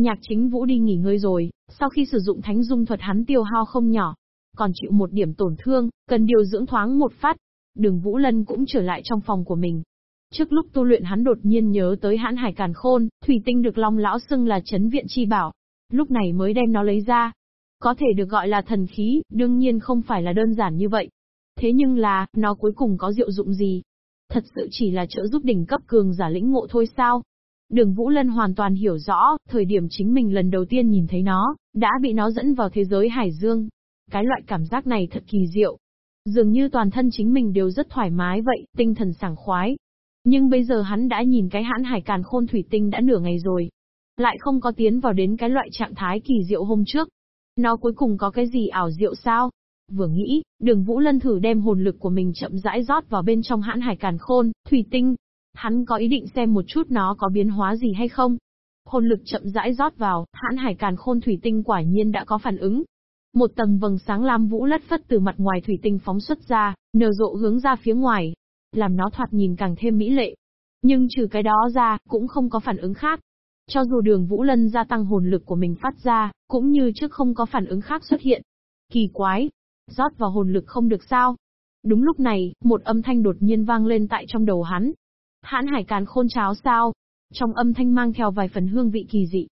Nhạc chính vũ đi nghỉ ngơi rồi, sau khi sử dụng thánh dung thuật hắn tiêu hao không nhỏ. Còn chịu một điểm tổn thương, cần điều dưỡng thoáng một phát. Đường Vũ Lân cũng trở lại trong phòng của mình. Trước lúc tu luyện hắn đột nhiên nhớ tới hãn hải càn khôn, thủy tinh được long lão xưng là chấn viện chi bảo. Lúc này mới đem nó lấy ra. Có thể được gọi là thần khí, đương nhiên không phải là đơn giản như vậy. Thế nhưng là, nó cuối cùng có diệu dụng gì? Thật sự chỉ là trợ giúp đỉnh cấp cường giả lĩnh ngộ thôi sao? Đường Vũ Lân hoàn toàn hiểu rõ, thời điểm chính mình lần đầu tiên nhìn thấy nó, đã bị nó dẫn vào thế giới Hải Dương. Cái loại cảm giác này thật kỳ diệu. Dường như toàn thân chính mình đều rất thoải mái vậy, tinh thần sảng khoái. Nhưng bây giờ hắn đã nhìn cái hãn hải càn khôn thủy tinh đã nửa ngày rồi. Lại không có tiến vào đến cái loại trạng thái kỳ diệu hôm trước. Nó cuối cùng có cái gì ảo diệu sao? Vừa nghĩ, đường Vũ Lân thử đem hồn lực của mình chậm rãi rót vào bên trong hãn hải càn khôn, thủy tinh, Hắn có ý định xem một chút nó có biến hóa gì hay không. Hồn lực chậm rãi rót vào, hãn hải càn khôn thủy tinh quả nhiên đã có phản ứng. Một tầng vầng sáng lam vũ lất phất từ mặt ngoài thủy tinh phóng xuất ra, nở rộ hướng ra phía ngoài, làm nó thoạt nhìn càng thêm mỹ lệ. Nhưng trừ cái đó ra, cũng không có phản ứng khác. Cho dù đường Vũ Lân gia tăng hồn lực của mình phát ra, cũng như trước không có phản ứng khác xuất hiện. Kỳ quái. Rót vào hồn lực không được sao. Đúng lúc này, một âm thanh đột nhiên vang lên tại trong đầu hắn. Hãn hải càn khôn cháo sao? Trong âm thanh mang theo vài phần hương vị kỳ dị.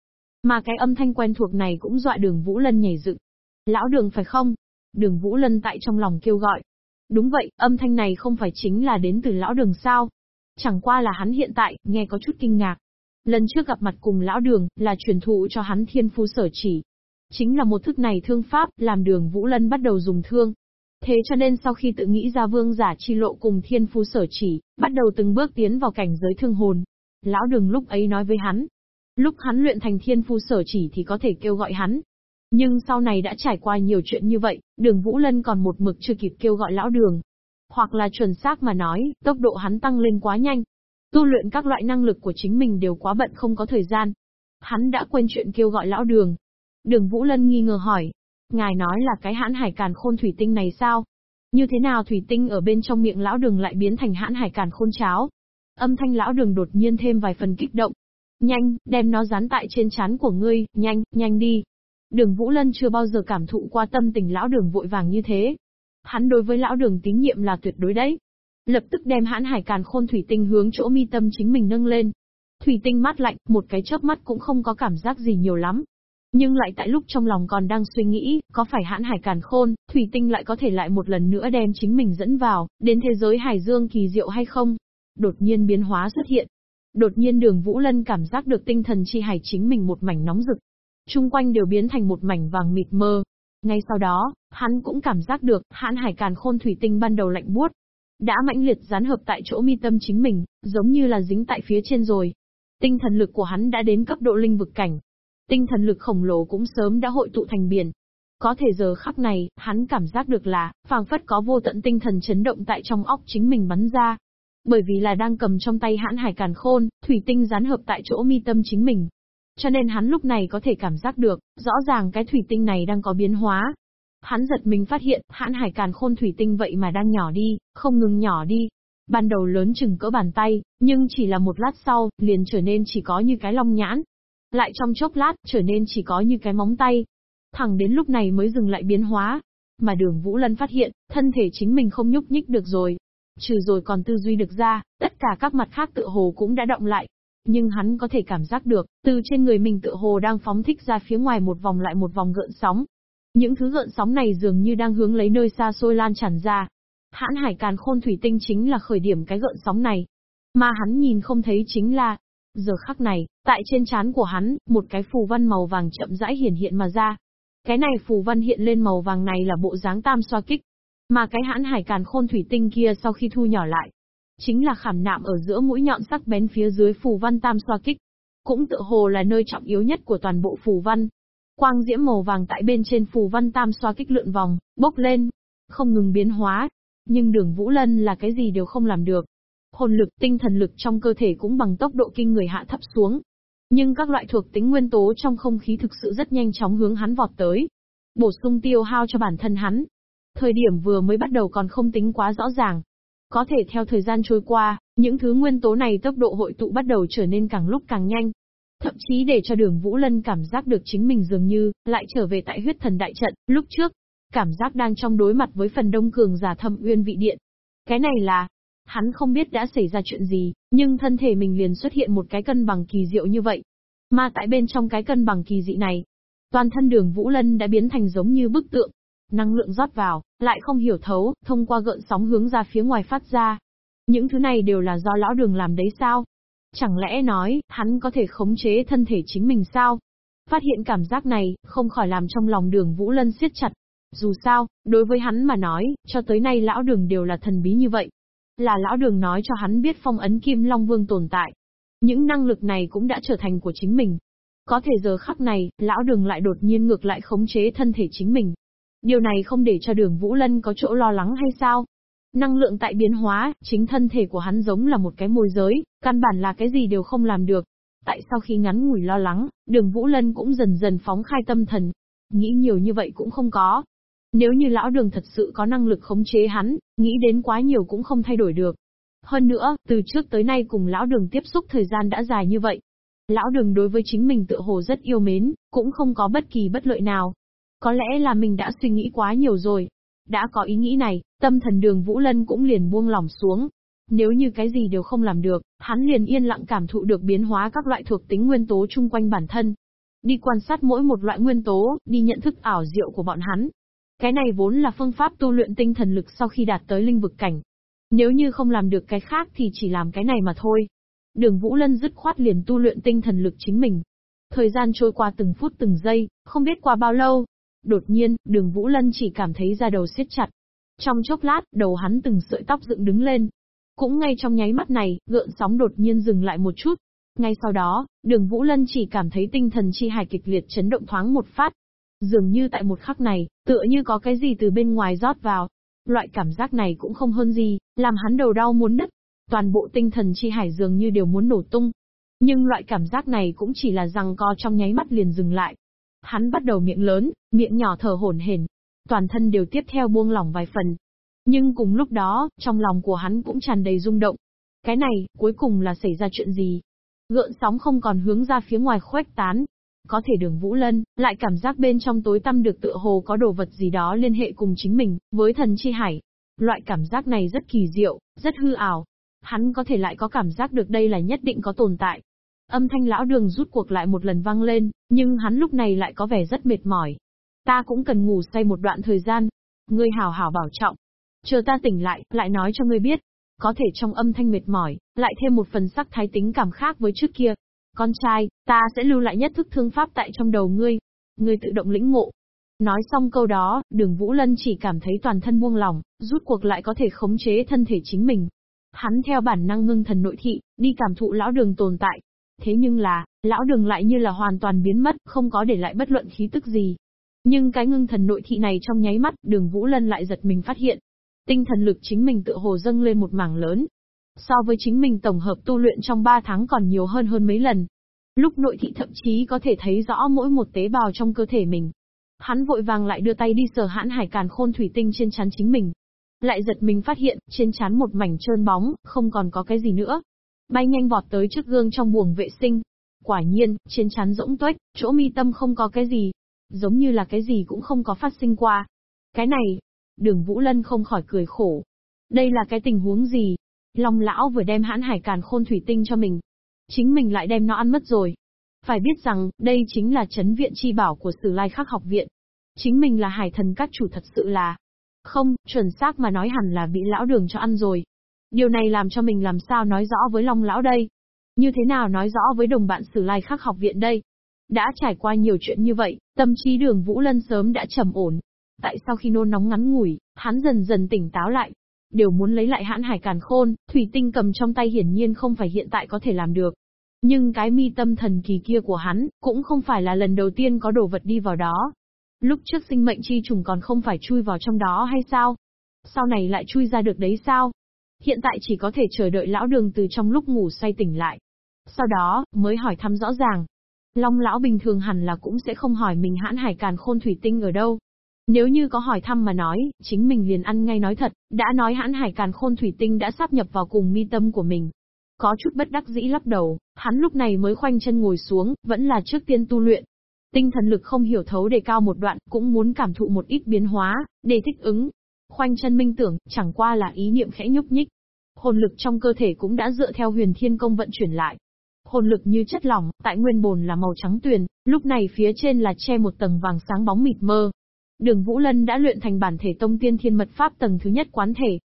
Mà cái âm thanh quen thuộc này cũng dọa đường Vũ Lân nhảy dựng. Lão đường phải không? Đường Vũ Lân tại trong lòng kêu gọi. Đúng vậy, âm thanh này không phải chính là đến từ lão đường sao? Chẳng qua là hắn hiện tại, nghe có chút kinh ngạc. Lần trước gặp mặt cùng lão đường, là truyền thụ cho hắn thiên phu sở chỉ. Chính là một thức này thương pháp, làm đường Vũ Lân bắt đầu dùng thương, Thế cho nên sau khi tự nghĩ ra vương giả chi lộ cùng thiên phu sở chỉ, bắt đầu từng bước tiến vào cảnh giới thương hồn. Lão đường lúc ấy nói với hắn, lúc hắn luyện thành thiên phu sở chỉ thì có thể kêu gọi hắn. Nhưng sau này đã trải qua nhiều chuyện như vậy, đường Vũ Lân còn một mực chưa kịp kêu gọi lão đường. Hoặc là chuẩn xác mà nói, tốc độ hắn tăng lên quá nhanh. Tu luyện các loại năng lực của chính mình đều quá bận không có thời gian. Hắn đã quên chuyện kêu gọi lão đường. Đường Vũ Lân nghi ngờ hỏi, Ngài nói là cái hãn hải càn khôn thủy tinh này sao? Như thế nào thủy tinh ở bên trong miệng lão đường lại biến thành hãn hải càn khôn cháo? Âm thanh lão đường đột nhiên thêm vài phần kích động. Nhanh, đem nó dán tại trên chán của ngươi, nhanh, nhanh đi. Đường Vũ Lân chưa bao giờ cảm thụ qua tâm tình lão đường vội vàng như thế. Hắn đối với lão đường tín nhiệm là tuyệt đối đấy. Lập tức đem hãn hải càn khôn thủy tinh hướng chỗ mi tâm chính mình nâng lên. Thủy tinh mát lạnh, một cái chớp mắt cũng không có cảm giác gì nhiều lắm, nhưng lại tại lúc trong lòng còn đang suy nghĩ, có phải hãn hải càn khôn, thủy tinh lại có thể lại một lần nữa đem chính mình dẫn vào, đến thế giới hải dương kỳ diệu hay không? Đột nhiên biến hóa xuất hiện. Đột nhiên đường Vũ Lân cảm giác được tinh thần chi hải chính mình một mảnh nóng rực. Trung quanh đều biến thành một mảnh vàng mịt mơ. Ngay sau đó, hắn cũng cảm giác được, hãn hải càn khôn thủy tinh ban đầu lạnh buốt. Đã mãnh liệt dán hợp tại chỗ mi tâm chính mình, giống như là dính tại phía trên rồi. Tinh thần lực của hắn đã đến cấp độ linh vực cảnh, Tinh thần lực khổng lồ cũng sớm đã hội tụ thành biển. Có thể giờ khắc này, hắn cảm giác được là, phảng phất có vô tận tinh thần chấn động tại trong óc chính mình bắn ra. Bởi vì là đang cầm trong tay hãn hải càn khôn, thủy tinh dán hợp tại chỗ mi tâm chính mình. Cho nên hắn lúc này có thể cảm giác được, rõ ràng cái thủy tinh này đang có biến hóa. Hắn giật mình phát hiện, hãn hải càn khôn thủy tinh vậy mà đang nhỏ đi, không ngừng nhỏ đi. Ban đầu lớn chừng cỡ bàn tay, nhưng chỉ là một lát sau, liền trở nên chỉ có như cái long nhãn, lại trong chốc lát, trở nên chỉ có như cái móng tay. Thẳng đến lúc này mới dừng lại biến hóa. Mà đường Vũ Lân phát hiện, thân thể chính mình không nhúc nhích được rồi. Trừ rồi còn tư duy được ra, tất cả các mặt khác tự hồ cũng đã động lại. Nhưng hắn có thể cảm giác được, từ trên người mình tự hồ đang phóng thích ra phía ngoài một vòng lại một vòng gợn sóng. Những thứ gợn sóng này dường như đang hướng lấy nơi xa xôi lan tràn ra. Hãn hải càn khôn thủy tinh chính là khởi điểm cái gợn sóng này. Mà hắn nhìn không thấy chính là, Giờ khắc này, tại trên trán của hắn, một cái phù văn màu vàng chậm rãi hiển hiện mà ra. Cái này phù văn hiện lên màu vàng này là bộ dáng tam xoa kích. Mà cái hãn hải càn khôn thủy tinh kia sau khi thu nhỏ lại, chính là khảm nạm ở giữa mũi nhọn sắc bén phía dưới phù văn tam xoa kích. Cũng tự hồ là nơi trọng yếu nhất của toàn bộ phù văn. Quang diễm màu vàng tại bên trên phù văn tam xoa kích lượn vòng, bốc lên, không ngừng biến hóa. Nhưng đường Vũ Lân là cái gì đều không làm được hồn lực, tinh thần lực trong cơ thể cũng bằng tốc độ kinh người hạ thấp xuống. Nhưng các loại thuộc tính nguyên tố trong không khí thực sự rất nhanh chóng hướng hắn vọt tới. Bổ sung tiêu hao cho bản thân hắn. Thời điểm vừa mới bắt đầu còn không tính quá rõ ràng. Có thể theo thời gian trôi qua, những thứ nguyên tố này tốc độ hội tụ bắt đầu trở nên càng lúc càng nhanh. Thậm chí để cho đường Vũ Lân cảm giác được chính mình dường như, lại trở về tại huyết thần đại trận, lúc trước. Cảm giác đang trong đối mặt với phần đông cường giả thâm uyên vị điện. Cái này là, hắn không biết đã xảy ra chuyện gì, nhưng thân thể mình liền xuất hiện một cái cân bằng kỳ diệu như vậy. Mà tại bên trong cái cân bằng kỳ dị này, toàn thân đường Vũ Lân đã biến thành giống như bức tượng. Năng lượng rót vào, lại không hiểu thấu, thông qua gợn sóng hướng ra phía ngoài phát ra. Những thứ này đều là do lão đường làm đấy sao? Chẳng lẽ nói, hắn có thể khống chế thân thể chính mình sao? Phát hiện cảm giác này, không khỏi làm trong lòng đường Vũ Lân siết chặt. Dù sao, đối với hắn mà nói, cho tới nay lão đường đều là thần bí như vậy. Là lão đường nói cho hắn biết phong ấn Kim Long Vương tồn tại. Những năng lực này cũng đã trở thành của chính mình. Có thể giờ khắc này, lão đường lại đột nhiên ngược lại khống chế thân thể chính mình. Điều này không để cho đường Vũ Lân có chỗ lo lắng hay sao? Năng lượng tại biến hóa, chính thân thể của hắn giống là một cái môi giới, căn bản là cái gì đều không làm được. Tại sau khi ngắn ngủi lo lắng, đường Vũ Lân cũng dần dần phóng khai tâm thần. Nghĩ nhiều như vậy cũng không có. Nếu như lão đường thật sự có năng lực khống chế hắn, nghĩ đến quá nhiều cũng không thay đổi được. Hơn nữa, từ trước tới nay cùng lão đường tiếp xúc thời gian đã dài như vậy. Lão đường đối với chính mình tự hồ rất yêu mến, cũng không có bất kỳ bất lợi nào. Có lẽ là mình đã suy nghĩ quá nhiều rồi, đã có ý nghĩ này, tâm thần đường Vũ Lân cũng liền buông lỏng xuống. Nếu như cái gì đều không làm được, hắn liền yên lặng cảm thụ được biến hóa các loại thuộc tính nguyên tố chung quanh bản thân. Đi quan sát mỗi một loại nguyên tố, đi nhận thức ảo diệu của bọn hắn. Cái này vốn là phương pháp tu luyện tinh thần lực sau khi đạt tới linh vực cảnh. Nếu như không làm được cái khác thì chỉ làm cái này mà thôi. Đường Vũ Lân dứt khoát liền tu luyện tinh thần lực chính mình. Thời gian trôi qua từng phút từng giây, không biết qua bao lâu, Đột nhiên, đường Vũ Lân chỉ cảm thấy da đầu siết chặt. Trong chốc lát, đầu hắn từng sợi tóc dựng đứng lên. Cũng ngay trong nháy mắt này, gợn sóng đột nhiên dừng lại một chút. Ngay sau đó, đường Vũ Lân chỉ cảm thấy tinh thần chi hài kịch liệt chấn động thoáng một phát. Dường như tại một khắc này, tựa như có cái gì từ bên ngoài rót vào. Loại cảm giác này cũng không hơn gì, làm hắn đầu đau muốn nứt. Toàn bộ tinh thần chi hải dường như đều muốn nổ tung. Nhưng loại cảm giác này cũng chỉ là rằng co trong nháy mắt liền dừng lại. Hắn bắt đầu miệng lớn, miệng nhỏ thở hổn hển, toàn thân đều tiếp theo buông lỏng vài phần. Nhưng cùng lúc đó, trong lòng của hắn cũng tràn đầy rung động. Cái này, cuối cùng là xảy ra chuyện gì? Gợn sóng không còn hướng ra phía ngoài khuếch tán. Có thể đường Vũ Lân, lại cảm giác bên trong tối tâm được tựa hồ có đồ vật gì đó liên hệ cùng chính mình, với thần chi hải. Loại cảm giác này rất kỳ diệu, rất hư ảo. Hắn có thể lại có cảm giác được đây là nhất định có tồn tại. Âm thanh lão đường rút cuộc lại một lần vang lên, nhưng hắn lúc này lại có vẻ rất mệt mỏi. Ta cũng cần ngủ say một đoạn thời gian. Ngươi hào hào bảo trọng. Chờ ta tỉnh lại, lại nói cho ngươi biết. Có thể trong âm thanh mệt mỏi, lại thêm một phần sắc thái tính cảm khác với trước kia. Con trai, ta sẽ lưu lại nhất thức thương pháp tại trong đầu ngươi. Ngươi tự động lĩnh ngộ. Nói xong câu đó, đường Vũ Lân chỉ cảm thấy toàn thân buông lòng, rút cuộc lại có thể khống chế thân thể chính mình. Hắn theo bản năng ngưng thần nội thị, đi cảm thụ lão đường tồn tại, Thế nhưng là, lão đường lại như là hoàn toàn biến mất, không có để lại bất luận khí tức gì. Nhưng cái ngưng thần nội thị này trong nháy mắt, đường Vũ Lân lại giật mình phát hiện. Tinh thần lực chính mình tự hồ dâng lên một mảng lớn. So với chính mình tổng hợp tu luyện trong 3 tháng còn nhiều hơn hơn mấy lần. Lúc nội thị thậm chí có thể thấy rõ mỗi một tế bào trong cơ thể mình. Hắn vội vàng lại đưa tay đi sờ hãn hải càn khôn thủy tinh trên chắn chính mình. Lại giật mình phát hiện, trên chắn một mảnh trơn bóng, không còn có cái gì nữa. Bay nhanh vọt tới trước gương trong buồng vệ sinh. Quả nhiên, trên chắn rỗng tuếch, chỗ mi tâm không có cái gì. Giống như là cái gì cũng không có phát sinh qua. Cái này, đường Vũ Lân không khỏi cười khổ. Đây là cái tình huống gì? Long lão vừa đem hãn hải càn khôn thủy tinh cho mình. Chính mình lại đem nó ăn mất rồi. Phải biết rằng, đây chính là chấn viện chi bảo của Sử Lai Khắc học viện. Chính mình là hải thần các chủ thật sự là. Không, chuẩn xác mà nói hẳn là bị lão đường cho ăn rồi. Điều này làm cho mình làm sao nói rõ với Long Lão đây? Như thế nào nói rõ với đồng bạn Sử Lai Khắc học viện đây? Đã trải qua nhiều chuyện như vậy, tâm trí đường Vũ Lân sớm đã trầm ổn. Tại sao khi nôn nóng ngắn ngủi, hắn dần dần tỉnh táo lại. Đều muốn lấy lại hãn hải càn khôn, thủy tinh cầm trong tay hiển nhiên không phải hiện tại có thể làm được. Nhưng cái mi tâm thần kỳ kia của hắn, cũng không phải là lần đầu tiên có đồ vật đi vào đó. Lúc trước sinh mệnh chi trùng còn không phải chui vào trong đó hay sao? Sau này lại chui ra được đấy sao? Hiện tại chỉ có thể chờ đợi lão đường từ trong lúc ngủ say tỉnh lại. Sau đó, mới hỏi thăm rõ ràng. Long lão bình thường hẳn là cũng sẽ không hỏi mình hãn hải càn khôn thủy tinh ở đâu. Nếu như có hỏi thăm mà nói, chính mình liền ăn ngay nói thật, đã nói hãn hải càn khôn thủy tinh đã sắp nhập vào cùng mi tâm của mình. Có chút bất đắc dĩ lắc đầu, hắn lúc này mới khoanh chân ngồi xuống, vẫn là trước tiên tu luyện. Tinh thần lực không hiểu thấu đề cao một đoạn, cũng muốn cảm thụ một ít biến hóa, để thích ứng. Khoanh chân minh tưởng, chẳng qua là ý niệm khẽ nhúc nhích. Hồn lực trong cơ thể cũng đã dựa theo huyền thiên công vận chuyển lại. Hồn lực như chất lỏng, tại nguyên bồn là màu trắng tuyền, lúc này phía trên là che một tầng vàng sáng bóng mịt mơ. Đường Vũ Lân đã luyện thành bản thể tông tiên thiên mật pháp tầng thứ nhất quán thể,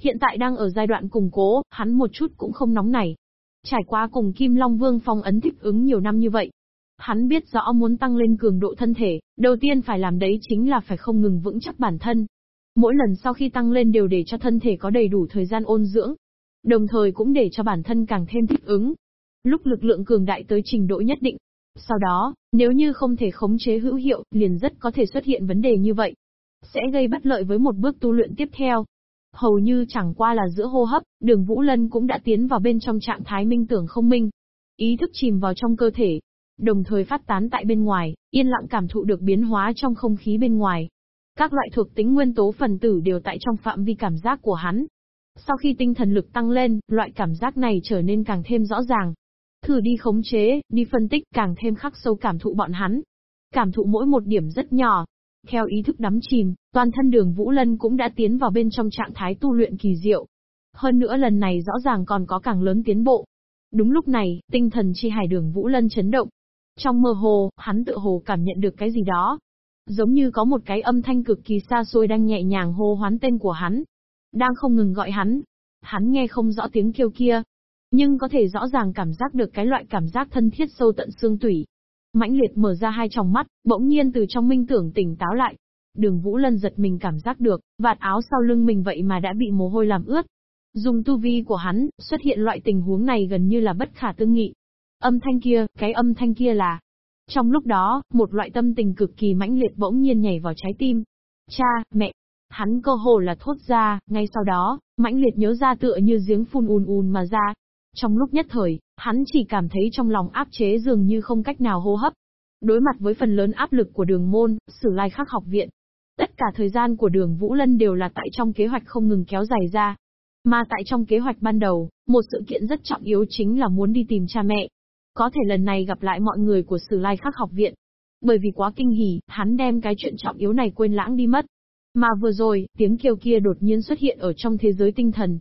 Hiện tại đang ở giai đoạn củng cố, hắn một chút cũng không nóng nảy. Trải qua cùng Kim Long Vương phong ấn thích ứng nhiều năm như vậy. Hắn biết rõ muốn tăng lên cường độ thân thể, đầu tiên phải làm đấy chính là phải không ngừng vững chắc bản thân. Mỗi lần sau khi tăng lên đều để cho thân thể có đầy đủ thời gian ôn dưỡng. Đồng thời cũng để cho bản thân càng thêm thích ứng. Lúc lực lượng cường đại tới trình độ nhất định. Sau đó, nếu như không thể khống chế hữu hiệu, liền rất có thể xuất hiện vấn đề như vậy. Sẽ gây bất lợi với một bước tu luyện tiếp theo. Hầu như chẳng qua là giữa hô hấp, đường Vũ Lân cũng đã tiến vào bên trong trạng thái minh tưởng không minh. Ý thức chìm vào trong cơ thể, đồng thời phát tán tại bên ngoài, yên lặng cảm thụ được biến hóa trong không khí bên ngoài. Các loại thuộc tính nguyên tố phần tử đều tại trong phạm vi cảm giác của hắn. Sau khi tinh thần lực tăng lên, loại cảm giác này trở nên càng thêm rõ ràng. Thử đi khống chế, đi phân tích càng thêm khắc sâu cảm thụ bọn hắn. Cảm thụ mỗi một điểm rất nhỏ, theo ý thức đắm chìm, toàn thân đường Vũ Lân cũng đã tiến vào bên trong trạng thái tu luyện kỳ diệu. Hơn nữa lần này rõ ràng còn có càng lớn tiến bộ. Đúng lúc này, tinh thần chi hải đường Vũ Lân chấn động. Trong mơ hồ, hắn tự hồ cảm nhận được cái gì đó. Giống như có một cái âm thanh cực kỳ xa xôi đang nhẹ nhàng hô hoán tên của hắn. Đang không ngừng gọi hắn. Hắn nghe không rõ tiếng kêu kia. Nhưng có thể rõ ràng cảm giác được cái loại cảm giác thân thiết sâu tận xương tủy, mãnh liệt mở ra hai tròng mắt, bỗng nhiên từ trong minh tưởng tỉnh táo lại. Đường Vũ Lân giật mình cảm giác được, vạt áo sau lưng mình vậy mà đã bị mồ hôi làm ướt. Dùng tu vi của hắn, xuất hiện loại tình huống này gần như là bất khả tư nghị. Âm thanh kia, cái âm thanh kia là... Trong lúc đó, một loại tâm tình cực kỳ mãnh liệt bỗng nhiên nhảy vào trái tim. Cha, mẹ, hắn cơ hồ là thốt ra, ngay sau đó, mãnh liệt nhớ ra tựa như giếng phun ùn ùn mà ra, trong lúc nhất thời, hắn chỉ cảm thấy trong lòng áp chế dường như không cách nào hô hấp. Đối mặt với phần lớn áp lực của đường môn, sử lai khắc học viện. Tất cả thời gian của đường Vũ Lân đều là tại trong kế hoạch không ngừng kéo dài ra. Mà tại trong kế hoạch ban đầu, một sự kiện rất trọng yếu chính là muốn đi tìm cha mẹ. Có thể lần này gặp lại mọi người của sử lai khắc học viện. Bởi vì quá kinh hỉ, hắn đem cái chuyện trọng yếu này quên lãng đi mất. Mà vừa rồi, tiếng kêu kia đột nhiên xuất hiện ở trong thế giới tinh thần.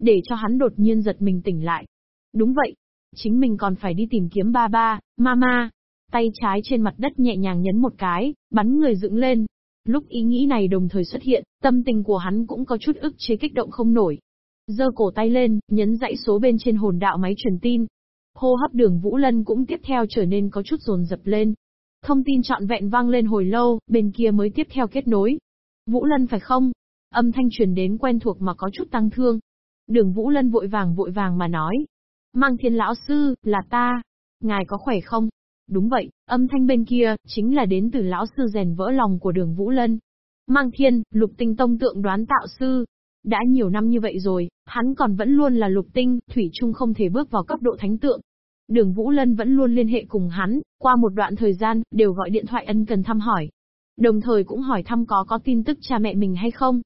Để cho hắn đột nhiên giật mình tỉnh lại. Đúng vậy. Chính mình còn phải đi tìm kiếm ba ba, mama. Tay trái trên mặt đất nhẹ nhàng nhấn một cái, bắn người dựng lên. Lúc ý nghĩ này đồng thời xuất hiện, tâm tình của hắn cũng có chút ức chế kích động không nổi. Giơ cổ tay lên, nhấn dãy số bên trên hồn đạo máy truyền tin. Hô hấp đường Vũ Lân cũng tiếp theo trở nên có chút rồn dập lên. Thông tin trọn vẹn vang lên hồi lâu, bên kia mới tiếp theo kết nối. Vũ Lân phải không? Âm thanh truyền đến quen thuộc mà có chút tăng thương. Đường Vũ Lân vội vàng vội vàng mà nói, Mang thiên lão sư, là ta. Ngài có khỏe không? Đúng vậy, âm thanh bên kia, chính là đến từ lão sư rèn vỡ lòng của đường Vũ Lân. Mang thiên, lục tinh tông tượng đoán tạo sư. Đã nhiều năm như vậy rồi, hắn còn vẫn luôn là lục tinh, thủy chung không thể bước vào cấp độ thánh tượng. Đường Vũ Lân vẫn luôn liên hệ cùng hắn, qua một đoạn thời gian, đều gọi điện thoại ân cần thăm hỏi. Đồng thời cũng hỏi thăm có có tin tức cha mẹ mình hay không.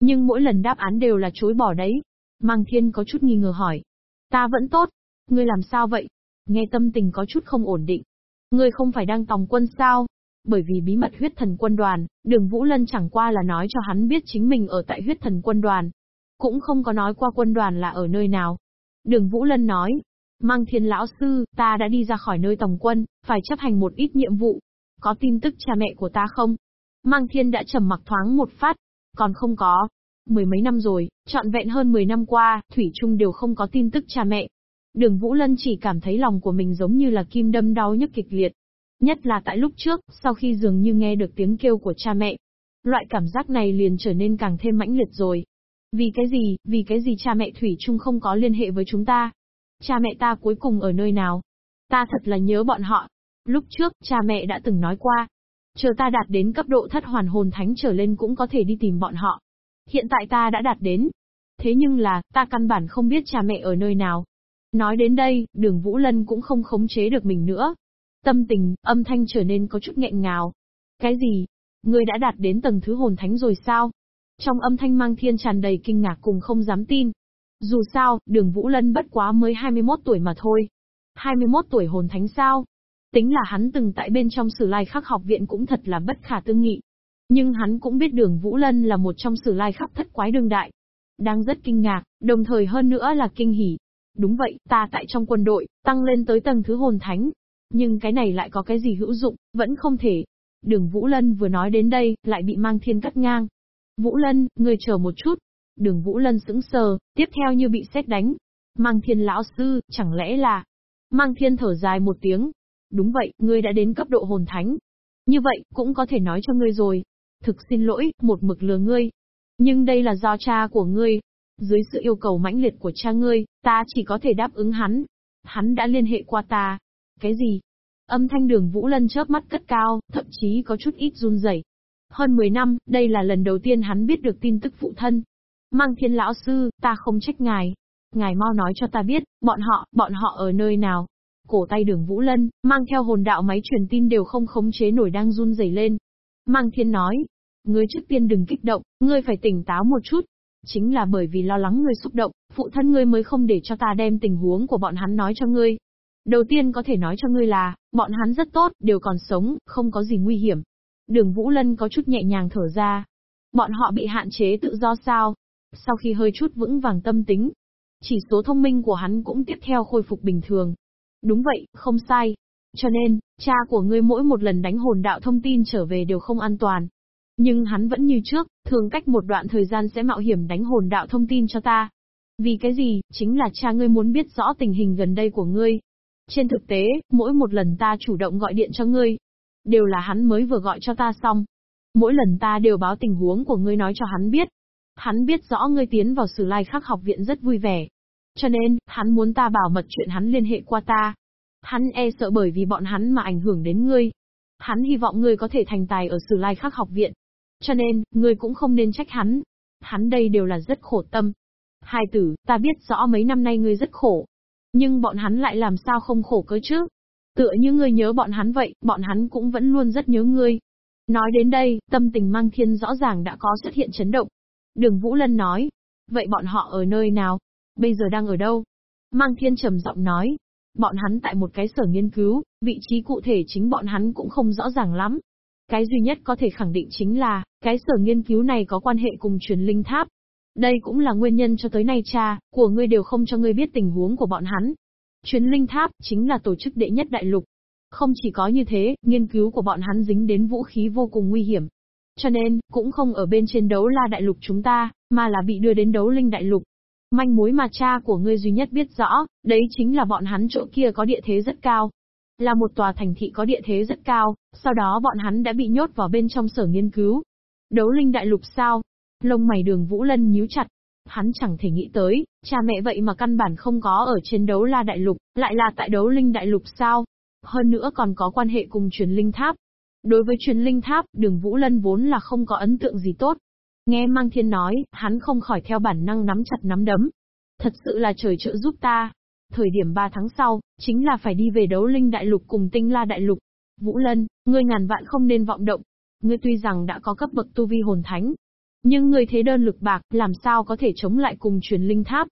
Nhưng mỗi lần đáp án đều là chối bỏ đấy. Mang Thiên có chút nghi ngờ hỏi. Ta vẫn tốt. Ngươi làm sao vậy? Nghe tâm tình có chút không ổn định. Ngươi không phải đang tòng quân sao? Bởi vì bí mật huyết thần quân đoàn, đường Vũ Lân chẳng qua là nói cho hắn biết chính mình ở tại huyết thần quân đoàn. Cũng không có nói qua quân đoàn là ở nơi nào. Đường Vũ Lân nói, Mang thiên lão sư, ta đã đi ra khỏi nơi tòng quân, phải chấp hành một ít nhiệm vụ. Có tin tức cha mẹ của ta không? Mang thiên đã trầm mặc thoáng một phát. Còn không có. Mười mấy năm rồi, trọn vẹn hơn mười năm qua, Thủy Trung đều không có tin tức cha mẹ. Đường Vũ Lân chỉ cảm thấy lòng của mình giống như là kim đâm đau nhức kịch liệt. Nhất là tại lúc trước, sau khi dường như nghe được tiếng kêu của cha mẹ. Loại cảm giác này liền trở nên càng thêm mãnh liệt rồi. Vì cái gì, vì cái gì cha mẹ Thủy Trung không có liên hệ với chúng ta? Cha mẹ ta cuối cùng ở nơi nào? Ta thật là nhớ bọn họ. Lúc trước, cha mẹ đã từng nói qua. Chờ ta đạt đến cấp độ thất hoàn hồn thánh trở lên cũng có thể đi tìm bọn họ. Hiện tại ta đã đạt đến. Thế nhưng là, ta căn bản không biết cha mẹ ở nơi nào. Nói đến đây, đường Vũ Lân cũng không khống chế được mình nữa. Tâm tình, âm thanh trở nên có chút nghẹn ngào. Cái gì? Ngươi đã đạt đến tầng thứ hồn thánh rồi sao? Trong âm thanh mang thiên tràn đầy kinh ngạc cùng không dám tin. Dù sao, đường Vũ Lân bất quá mới 21 tuổi mà thôi. 21 tuổi hồn thánh sao? Tính là hắn từng tại bên trong sử lai khắc học viện cũng thật là bất khả tư nghị. Nhưng hắn cũng biết đường Vũ Lân là một trong sử lai khắp thất quái đương đại. Đang rất kinh ngạc, đồng thời hơn nữa là kinh hỉ. Đúng vậy, ta tại trong quân đội, tăng lên tới tầng thứ hồn thánh. Nhưng cái này lại có cái gì hữu dụng, vẫn không thể. Đường Vũ Lân vừa nói đến đây, lại bị mang thiên cắt ngang. Vũ Lân, người chờ một chút. Đường Vũ Lân sững sờ, tiếp theo như bị xét đánh. Mang thiên lão sư, chẳng lẽ là... Mang thiên thở dài một tiếng. Đúng vậy, ngươi đã đến cấp độ hồn thánh. Như vậy, cũng có thể nói cho ngươi rồi. Thực xin lỗi, một mực lừa ngươi. Nhưng đây là do cha của ngươi. Dưới sự yêu cầu mãnh liệt của cha ngươi, ta chỉ có thể đáp ứng hắn. Hắn đã liên hệ qua ta. Cái gì? Âm thanh đường Vũ Lân chớp mắt cất cao, thậm chí có chút ít run rẩy. Hơn 10 năm, đây là lần đầu tiên hắn biết được tin tức phụ thân. Mang thiên lão sư, ta không trách ngài. Ngài mau nói cho ta biết, bọn họ, bọn họ ở nơi nào. Cổ tay đường Vũ Lân, mang theo hồn đạo máy truyền tin đều không khống chế nổi đang run rẩy lên. Mang thiên nói, ngươi trước tiên đừng kích động, ngươi phải tỉnh táo một chút. Chính là bởi vì lo lắng ngươi xúc động, phụ thân ngươi mới không để cho ta đem tình huống của bọn hắn nói cho ngươi. Đầu tiên có thể nói cho ngươi là, bọn hắn rất tốt, đều còn sống, không có gì nguy hiểm. Đường Vũ Lân có chút nhẹ nhàng thở ra. Bọn họ bị hạn chế tự do sao? Sau khi hơi chút vững vàng tâm tính, chỉ số thông minh của hắn cũng tiếp theo khôi phục bình thường. Đúng vậy, không sai. Cho nên, cha của ngươi mỗi một lần đánh hồn đạo thông tin trở về đều không an toàn. Nhưng hắn vẫn như trước, thường cách một đoạn thời gian sẽ mạo hiểm đánh hồn đạo thông tin cho ta. Vì cái gì, chính là cha ngươi muốn biết rõ tình hình gần đây của ngươi. Trên thực tế, mỗi một lần ta chủ động gọi điện cho ngươi, đều là hắn mới vừa gọi cho ta xong. Mỗi lần ta đều báo tình huống của ngươi nói cho hắn biết. Hắn biết rõ ngươi tiến vào sử lai khắc học viện rất vui vẻ. Cho nên, hắn muốn ta bảo mật chuyện hắn liên hệ qua ta. Hắn e sợ bởi vì bọn hắn mà ảnh hưởng đến ngươi. Hắn hy vọng ngươi có thể thành tài ở sử lai khắc học viện. Cho nên, ngươi cũng không nên trách hắn. Hắn đây đều là rất khổ tâm. Hai tử, ta biết rõ mấy năm nay ngươi rất khổ. Nhưng bọn hắn lại làm sao không khổ cơ chứ? Tựa như ngươi nhớ bọn hắn vậy, bọn hắn cũng vẫn luôn rất nhớ ngươi. Nói đến đây, tâm tình mang thiên rõ ràng đã có xuất hiện chấn động. Đường Vũ Lân nói, vậy bọn họ ở nơi nào? Bây giờ đang ở đâu? Mang thiên trầm giọng nói, bọn hắn tại một cái sở nghiên cứu, vị trí cụ thể chính bọn hắn cũng không rõ ràng lắm. Cái duy nhất có thể khẳng định chính là, cái sở nghiên cứu này có quan hệ cùng truyền linh tháp. Đây cũng là nguyên nhân cho tới nay cha, của ngươi đều không cho ngươi biết tình huống của bọn hắn. Truyền linh tháp, chính là tổ chức đệ nhất đại lục. Không chỉ có như thế, nghiên cứu của bọn hắn dính đến vũ khí vô cùng nguy hiểm. Cho nên, cũng không ở bên trên đấu la đại lục chúng ta, mà là bị đưa đến đấu linh đại lục. Manh mối mà cha của ngươi duy nhất biết rõ, đấy chính là bọn hắn chỗ kia có địa thế rất cao. Là một tòa thành thị có địa thế rất cao, sau đó bọn hắn đã bị nhốt vào bên trong sở nghiên cứu. Đấu linh đại lục sao? Lông mày đường Vũ Lân nhíu chặt, Hắn chẳng thể nghĩ tới, cha mẹ vậy mà căn bản không có ở trên đấu la đại lục, lại là tại đấu linh đại lục sao? Hơn nữa còn có quan hệ cùng truyền linh tháp. Đối với truyền linh tháp, đường Vũ Lân vốn là không có ấn tượng gì tốt. Nghe Mang Thiên nói, hắn không khỏi theo bản năng nắm chặt nắm đấm. Thật sự là trời trợ giúp ta. Thời điểm 3 tháng sau, chính là phải đi về đấu linh đại lục cùng tinh la đại lục. Vũ Lân, ngươi ngàn vạn không nên vọng động. Ngươi tuy rằng đã có cấp bậc tu vi hồn thánh, nhưng ngươi thế đơn lực bạc, làm sao có thể chống lại cùng truyền linh tháp?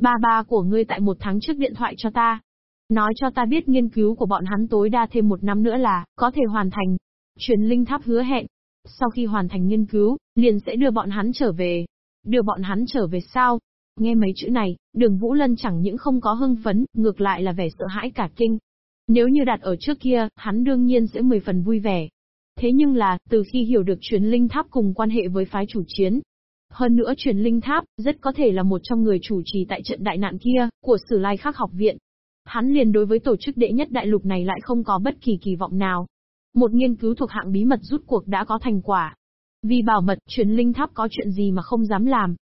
Ba ba của ngươi tại một tháng trước điện thoại cho ta. Nói cho ta biết nghiên cứu của bọn hắn tối đa thêm một năm nữa là, có thể hoàn thành. Truyền linh tháp hứa hẹn. Sau khi hoàn thành nghiên cứu, liền sẽ đưa bọn hắn trở về. Đưa bọn hắn trở về sao? Nghe mấy chữ này, đường Vũ Lân chẳng những không có hưng phấn, ngược lại là vẻ sợ hãi cả kinh. Nếu như đặt ở trước kia, hắn đương nhiên sẽ mười phần vui vẻ, Thế nhưng là, từ khi hiểu được truyền linh tháp cùng quan hệ với phái chủ chiến, hơn nữa truyền linh tháp, rất có thể là một trong người chủ trì tại trận đại nạn kia, của sử lai khắc học viện. Hắn liền đối với tổ chức đệ nhất đại lục này lại không có bất kỳ kỳ vọng nào. Một nghiên cứu thuộc hạng bí mật rút cuộc đã có thành quả. Vì bảo mật, truyền linh tháp có chuyện gì mà không dám làm.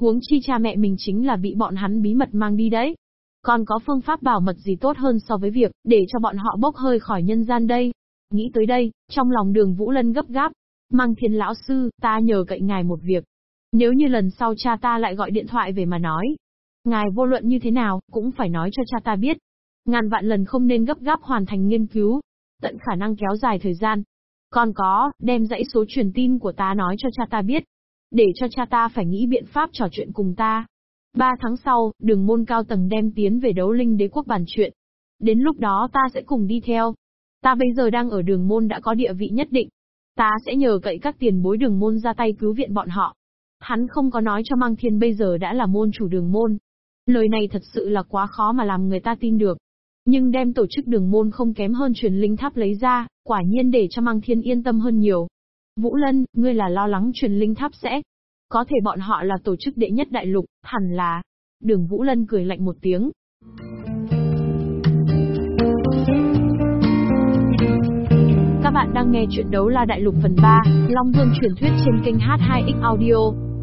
Huống chi cha mẹ mình chính là bị bọn hắn bí mật mang đi đấy. Còn có phương pháp bảo mật gì tốt hơn so với việc, để cho bọn họ bốc hơi khỏi nhân gian đây. Nghĩ tới đây, trong lòng đường Vũ Lân gấp gáp. Mang thiên lão sư, ta nhờ cậy ngài một việc. Nếu như lần sau cha ta lại gọi điện thoại về mà nói. Ngài vô luận như thế nào, cũng phải nói cho cha ta biết. Ngàn vạn lần không nên gấp gáp hoàn thành nghiên cứu. Tận khả năng kéo dài thời gian. Còn có, đem dãy số truyền tin của ta nói cho cha ta biết. Để cho cha ta phải nghĩ biện pháp trò chuyện cùng ta. Ba tháng sau, đường môn cao tầng đem tiến về đấu linh đế quốc bàn chuyện. Đến lúc đó ta sẽ cùng đi theo. Ta bây giờ đang ở đường môn đã có địa vị nhất định. Ta sẽ nhờ cậy các tiền bối đường môn ra tay cứu viện bọn họ. Hắn không có nói cho Mang Thiên bây giờ đã là môn chủ đường môn. Lời này thật sự là quá khó mà làm người ta tin được. Nhưng đem tổ chức đường môn không kém hơn truyền linh tháp lấy ra, quả nhiên để cho Mang Thiên yên tâm hơn nhiều. Vũ Lân, ngươi là lo lắng truyền linh tháp sẽ. Có thể bọn họ là tổ chức đệ nhất đại lục, hẳn là. Đường Vũ Lân cười lạnh một tiếng. Các bạn đang nghe chuyện đấu la đại lục phần 3, Long Vương truyền thuyết trên kênh H2X Audio.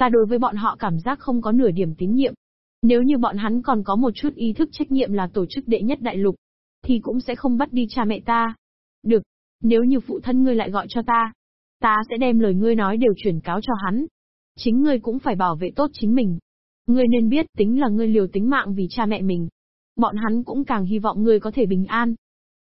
Ta đối với bọn họ cảm giác không có nửa điểm tín nhiệm. Nếu như bọn hắn còn có một chút ý thức trách nhiệm là tổ chức đệ nhất đại lục, thì cũng sẽ không bắt đi cha mẹ ta. Được, nếu như phụ thân ngươi lại gọi cho ta, ta sẽ đem lời ngươi nói đều chuyển cáo cho hắn. Chính ngươi cũng phải bảo vệ tốt chính mình. Ngươi nên biết tính là ngươi liều tính mạng vì cha mẹ mình. Bọn hắn cũng càng hy vọng ngươi có thể bình an.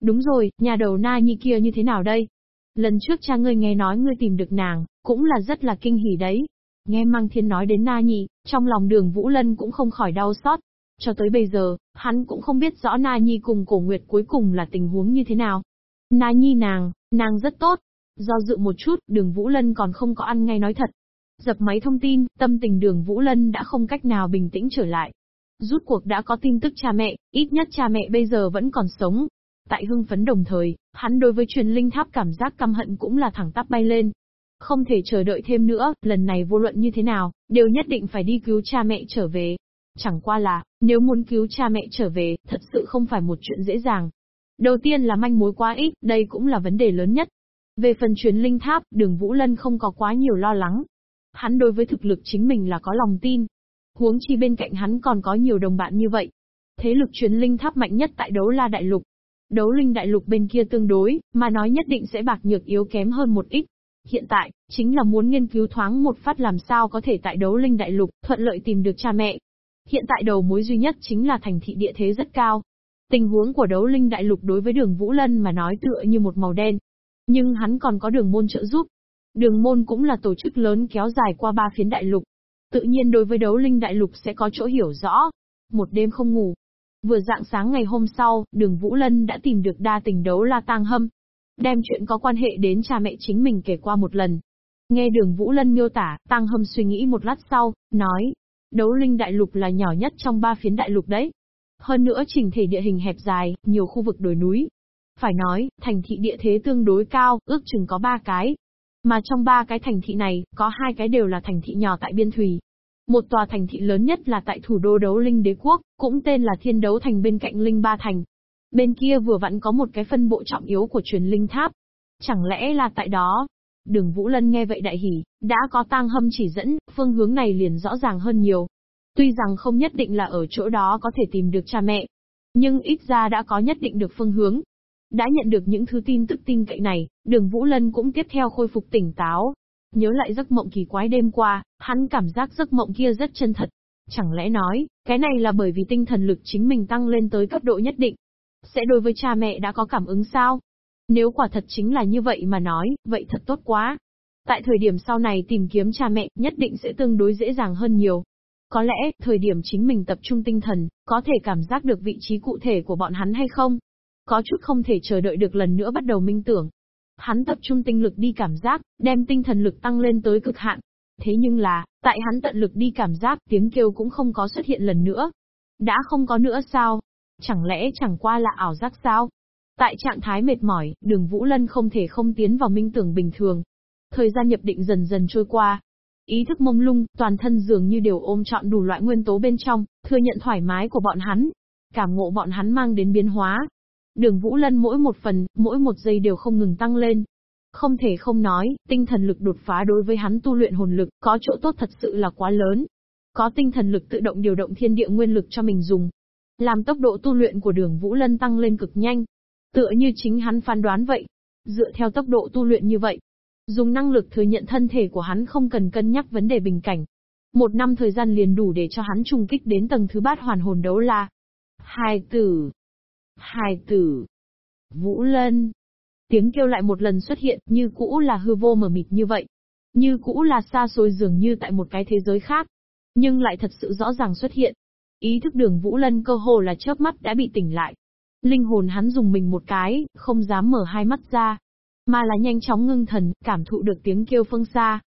Đúng rồi, nhà đầu na nhi kia như thế nào đây? Lần trước cha ngươi nghe nói ngươi tìm được nàng, cũng là rất là kinh hỉ đấy. Nghe Mang Thiên nói đến Na Nhi, trong lòng đường Vũ Lân cũng không khỏi đau xót. Cho tới bây giờ, hắn cũng không biết rõ Na Nhi cùng cổ nguyệt cuối cùng là tình huống như thế nào. Na Nhi nàng, nàng rất tốt. Do dự một chút, đường Vũ Lân còn không có ăn ngay nói thật. Dập máy thông tin, tâm tình đường Vũ Lân đã không cách nào bình tĩnh trở lại. Rút cuộc đã có tin tức cha mẹ, ít nhất cha mẹ bây giờ vẫn còn sống. Tại hưng phấn đồng thời, hắn đối với truyền linh tháp cảm giác căm hận cũng là thẳng tắp bay lên. Không thể chờ đợi thêm nữa, lần này vô luận như thế nào, đều nhất định phải đi cứu cha mẹ trở về. Chẳng qua là, nếu muốn cứu cha mẹ trở về, thật sự không phải một chuyện dễ dàng. Đầu tiên là manh mối quá ít, đây cũng là vấn đề lớn nhất. Về phần chuyến linh tháp, đường Vũ Lân không có quá nhiều lo lắng. Hắn đối với thực lực chính mình là có lòng tin. Huống chi bên cạnh hắn còn có nhiều đồng bạn như vậy. Thế lực chuyến linh tháp mạnh nhất tại đấu la đại lục. Đấu linh đại lục bên kia tương đối, mà nói nhất định sẽ bạc nhược yếu kém hơn một ít. Hiện tại, chính là muốn nghiên cứu thoáng một phát làm sao có thể tại đấu linh đại lục, thuận lợi tìm được cha mẹ. Hiện tại đầu mối duy nhất chính là thành thị địa thế rất cao. Tình huống của đấu linh đại lục đối với đường Vũ Lân mà nói tựa như một màu đen. Nhưng hắn còn có đường môn trợ giúp. Đường môn cũng là tổ chức lớn kéo dài qua ba phiến đại lục. Tự nhiên đối với đấu linh đại lục sẽ có chỗ hiểu rõ. Một đêm không ngủ. Vừa dạng sáng ngày hôm sau, đường Vũ Lân đã tìm được đa tình đấu la tang hâm. Đem chuyện có quan hệ đến cha mẹ chính mình kể qua một lần. Nghe đường Vũ Lân miêu tả, Tăng Hâm suy nghĩ một lát sau, nói. Đấu linh đại lục là nhỏ nhất trong ba phiến đại lục đấy. Hơn nữa trình thể địa hình hẹp dài, nhiều khu vực đồi núi. Phải nói, thành thị địa thế tương đối cao, ước chừng có ba cái. Mà trong ba cái thành thị này, có hai cái đều là thành thị nhỏ tại biên thùy. Một tòa thành thị lớn nhất là tại thủ đô đấu linh đế quốc, cũng tên là thiên đấu thành bên cạnh linh ba thành. Bên kia vừa vặn có một cái phân bộ trọng yếu của truyền linh tháp. Chẳng lẽ là tại đó? Đường Vũ Lân nghe vậy đại hỉ, đã có tang hâm chỉ dẫn, phương hướng này liền rõ ràng hơn nhiều. Tuy rằng không nhất định là ở chỗ đó có thể tìm được cha mẹ, nhưng ít ra đã có nhất định được phương hướng. Đã nhận được những thứ tin tức tin cậy này, đường Vũ Lân cũng tiếp theo khôi phục tỉnh táo. Nhớ lại giấc mộng kỳ quái đêm qua, hắn cảm giác giấc mộng kia rất chân thật. Chẳng lẽ nói, cái này là bởi vì tinh thần lực chính mình tăng lên tới cấp độ nhất định, sẽ đối với cha mẹ đã có cảm ứng sao? Nếu quả thật chính là như vậy mà nói, vậy thật tốt quá. Tại thời điểm sau này tìm kiếm cha mẹ, nhất định sẽ tương đối dễ dàng hơn nhiều. Có lẽ, thời điểm chính mình tập trung tinh thần, có thể cảm giác được vị trí cụ thể của bọn hắn hay không? Có chút không thể chờ đợi được lần nữa bắt đầu minh tưởng. Hắn tập trung tinh lực đi cảm giác, đem tinh thần lực tăng lên tới cực hạn. Thế nhưng là, tại hắn tận lực đi cảm giác, tiếng kêu cũng không có xuất hiện lần nữa. Đã không có nữa sao? Chẳng lẽ chẳng qua là ảo giác sao? Tại trạng thái mệt mỏi, đường Vũ Lân không thể không tiến vào minh tưởng bình thường. Thời gian nhập định dần dần trôi qua. Ý thức mông lung, toàn thân dường như đều ôm trọn đủ loại nguyên tố bên trong, thừa nhận thoải mái của bọn hắn. Cảm ngộ bọn hắn mang đến biến hóa. Đường Vũ Lân mỗi một phần, mỗi một giây đều không ngừng tăng lên. Không thể không nói, tinh thần lực đột phá đối với hắn tu luyện hồn lực, có chỗ tốt thật sự là quá lớn. Có tinh thần lực tự động điều động thiên địa nguyên lực cho mình dùng, làm tốc độ tu luyện của đường Vũ Lân tăng lên cực nhanh. Tựa như chính hắn phán đoán vậy. Dựa theo tốc độ tu luyện như vậy, dùng năng lực thừa nhận thân thể của hắn không cần cân nhắc vấn đề bình cảnh. Một năm thời gian liền đủ để cho hắn trùng kích đến tầng thứ bát hoàn hồn đấu la. Hai tử. Hai tử. Vũ Lân. Tiếng kêu lại một lần xuất hiện, như cũ là hư vô mở mịt như vậy. Như cũ là xa xôi dường như tại một cái thế giới khác. Nhưng lại thật sự rõ ràng xuất hiện. Ý thức đường Vũ Lân cơ hồ là chớp mắt đã bị tỉnh lại. Linh hồn hắn dùng mình một cái, không dám mở hai mắt ra. Mà là nhanh chóng ngưng thần, cảm thụ được tiếng kêu phương xa.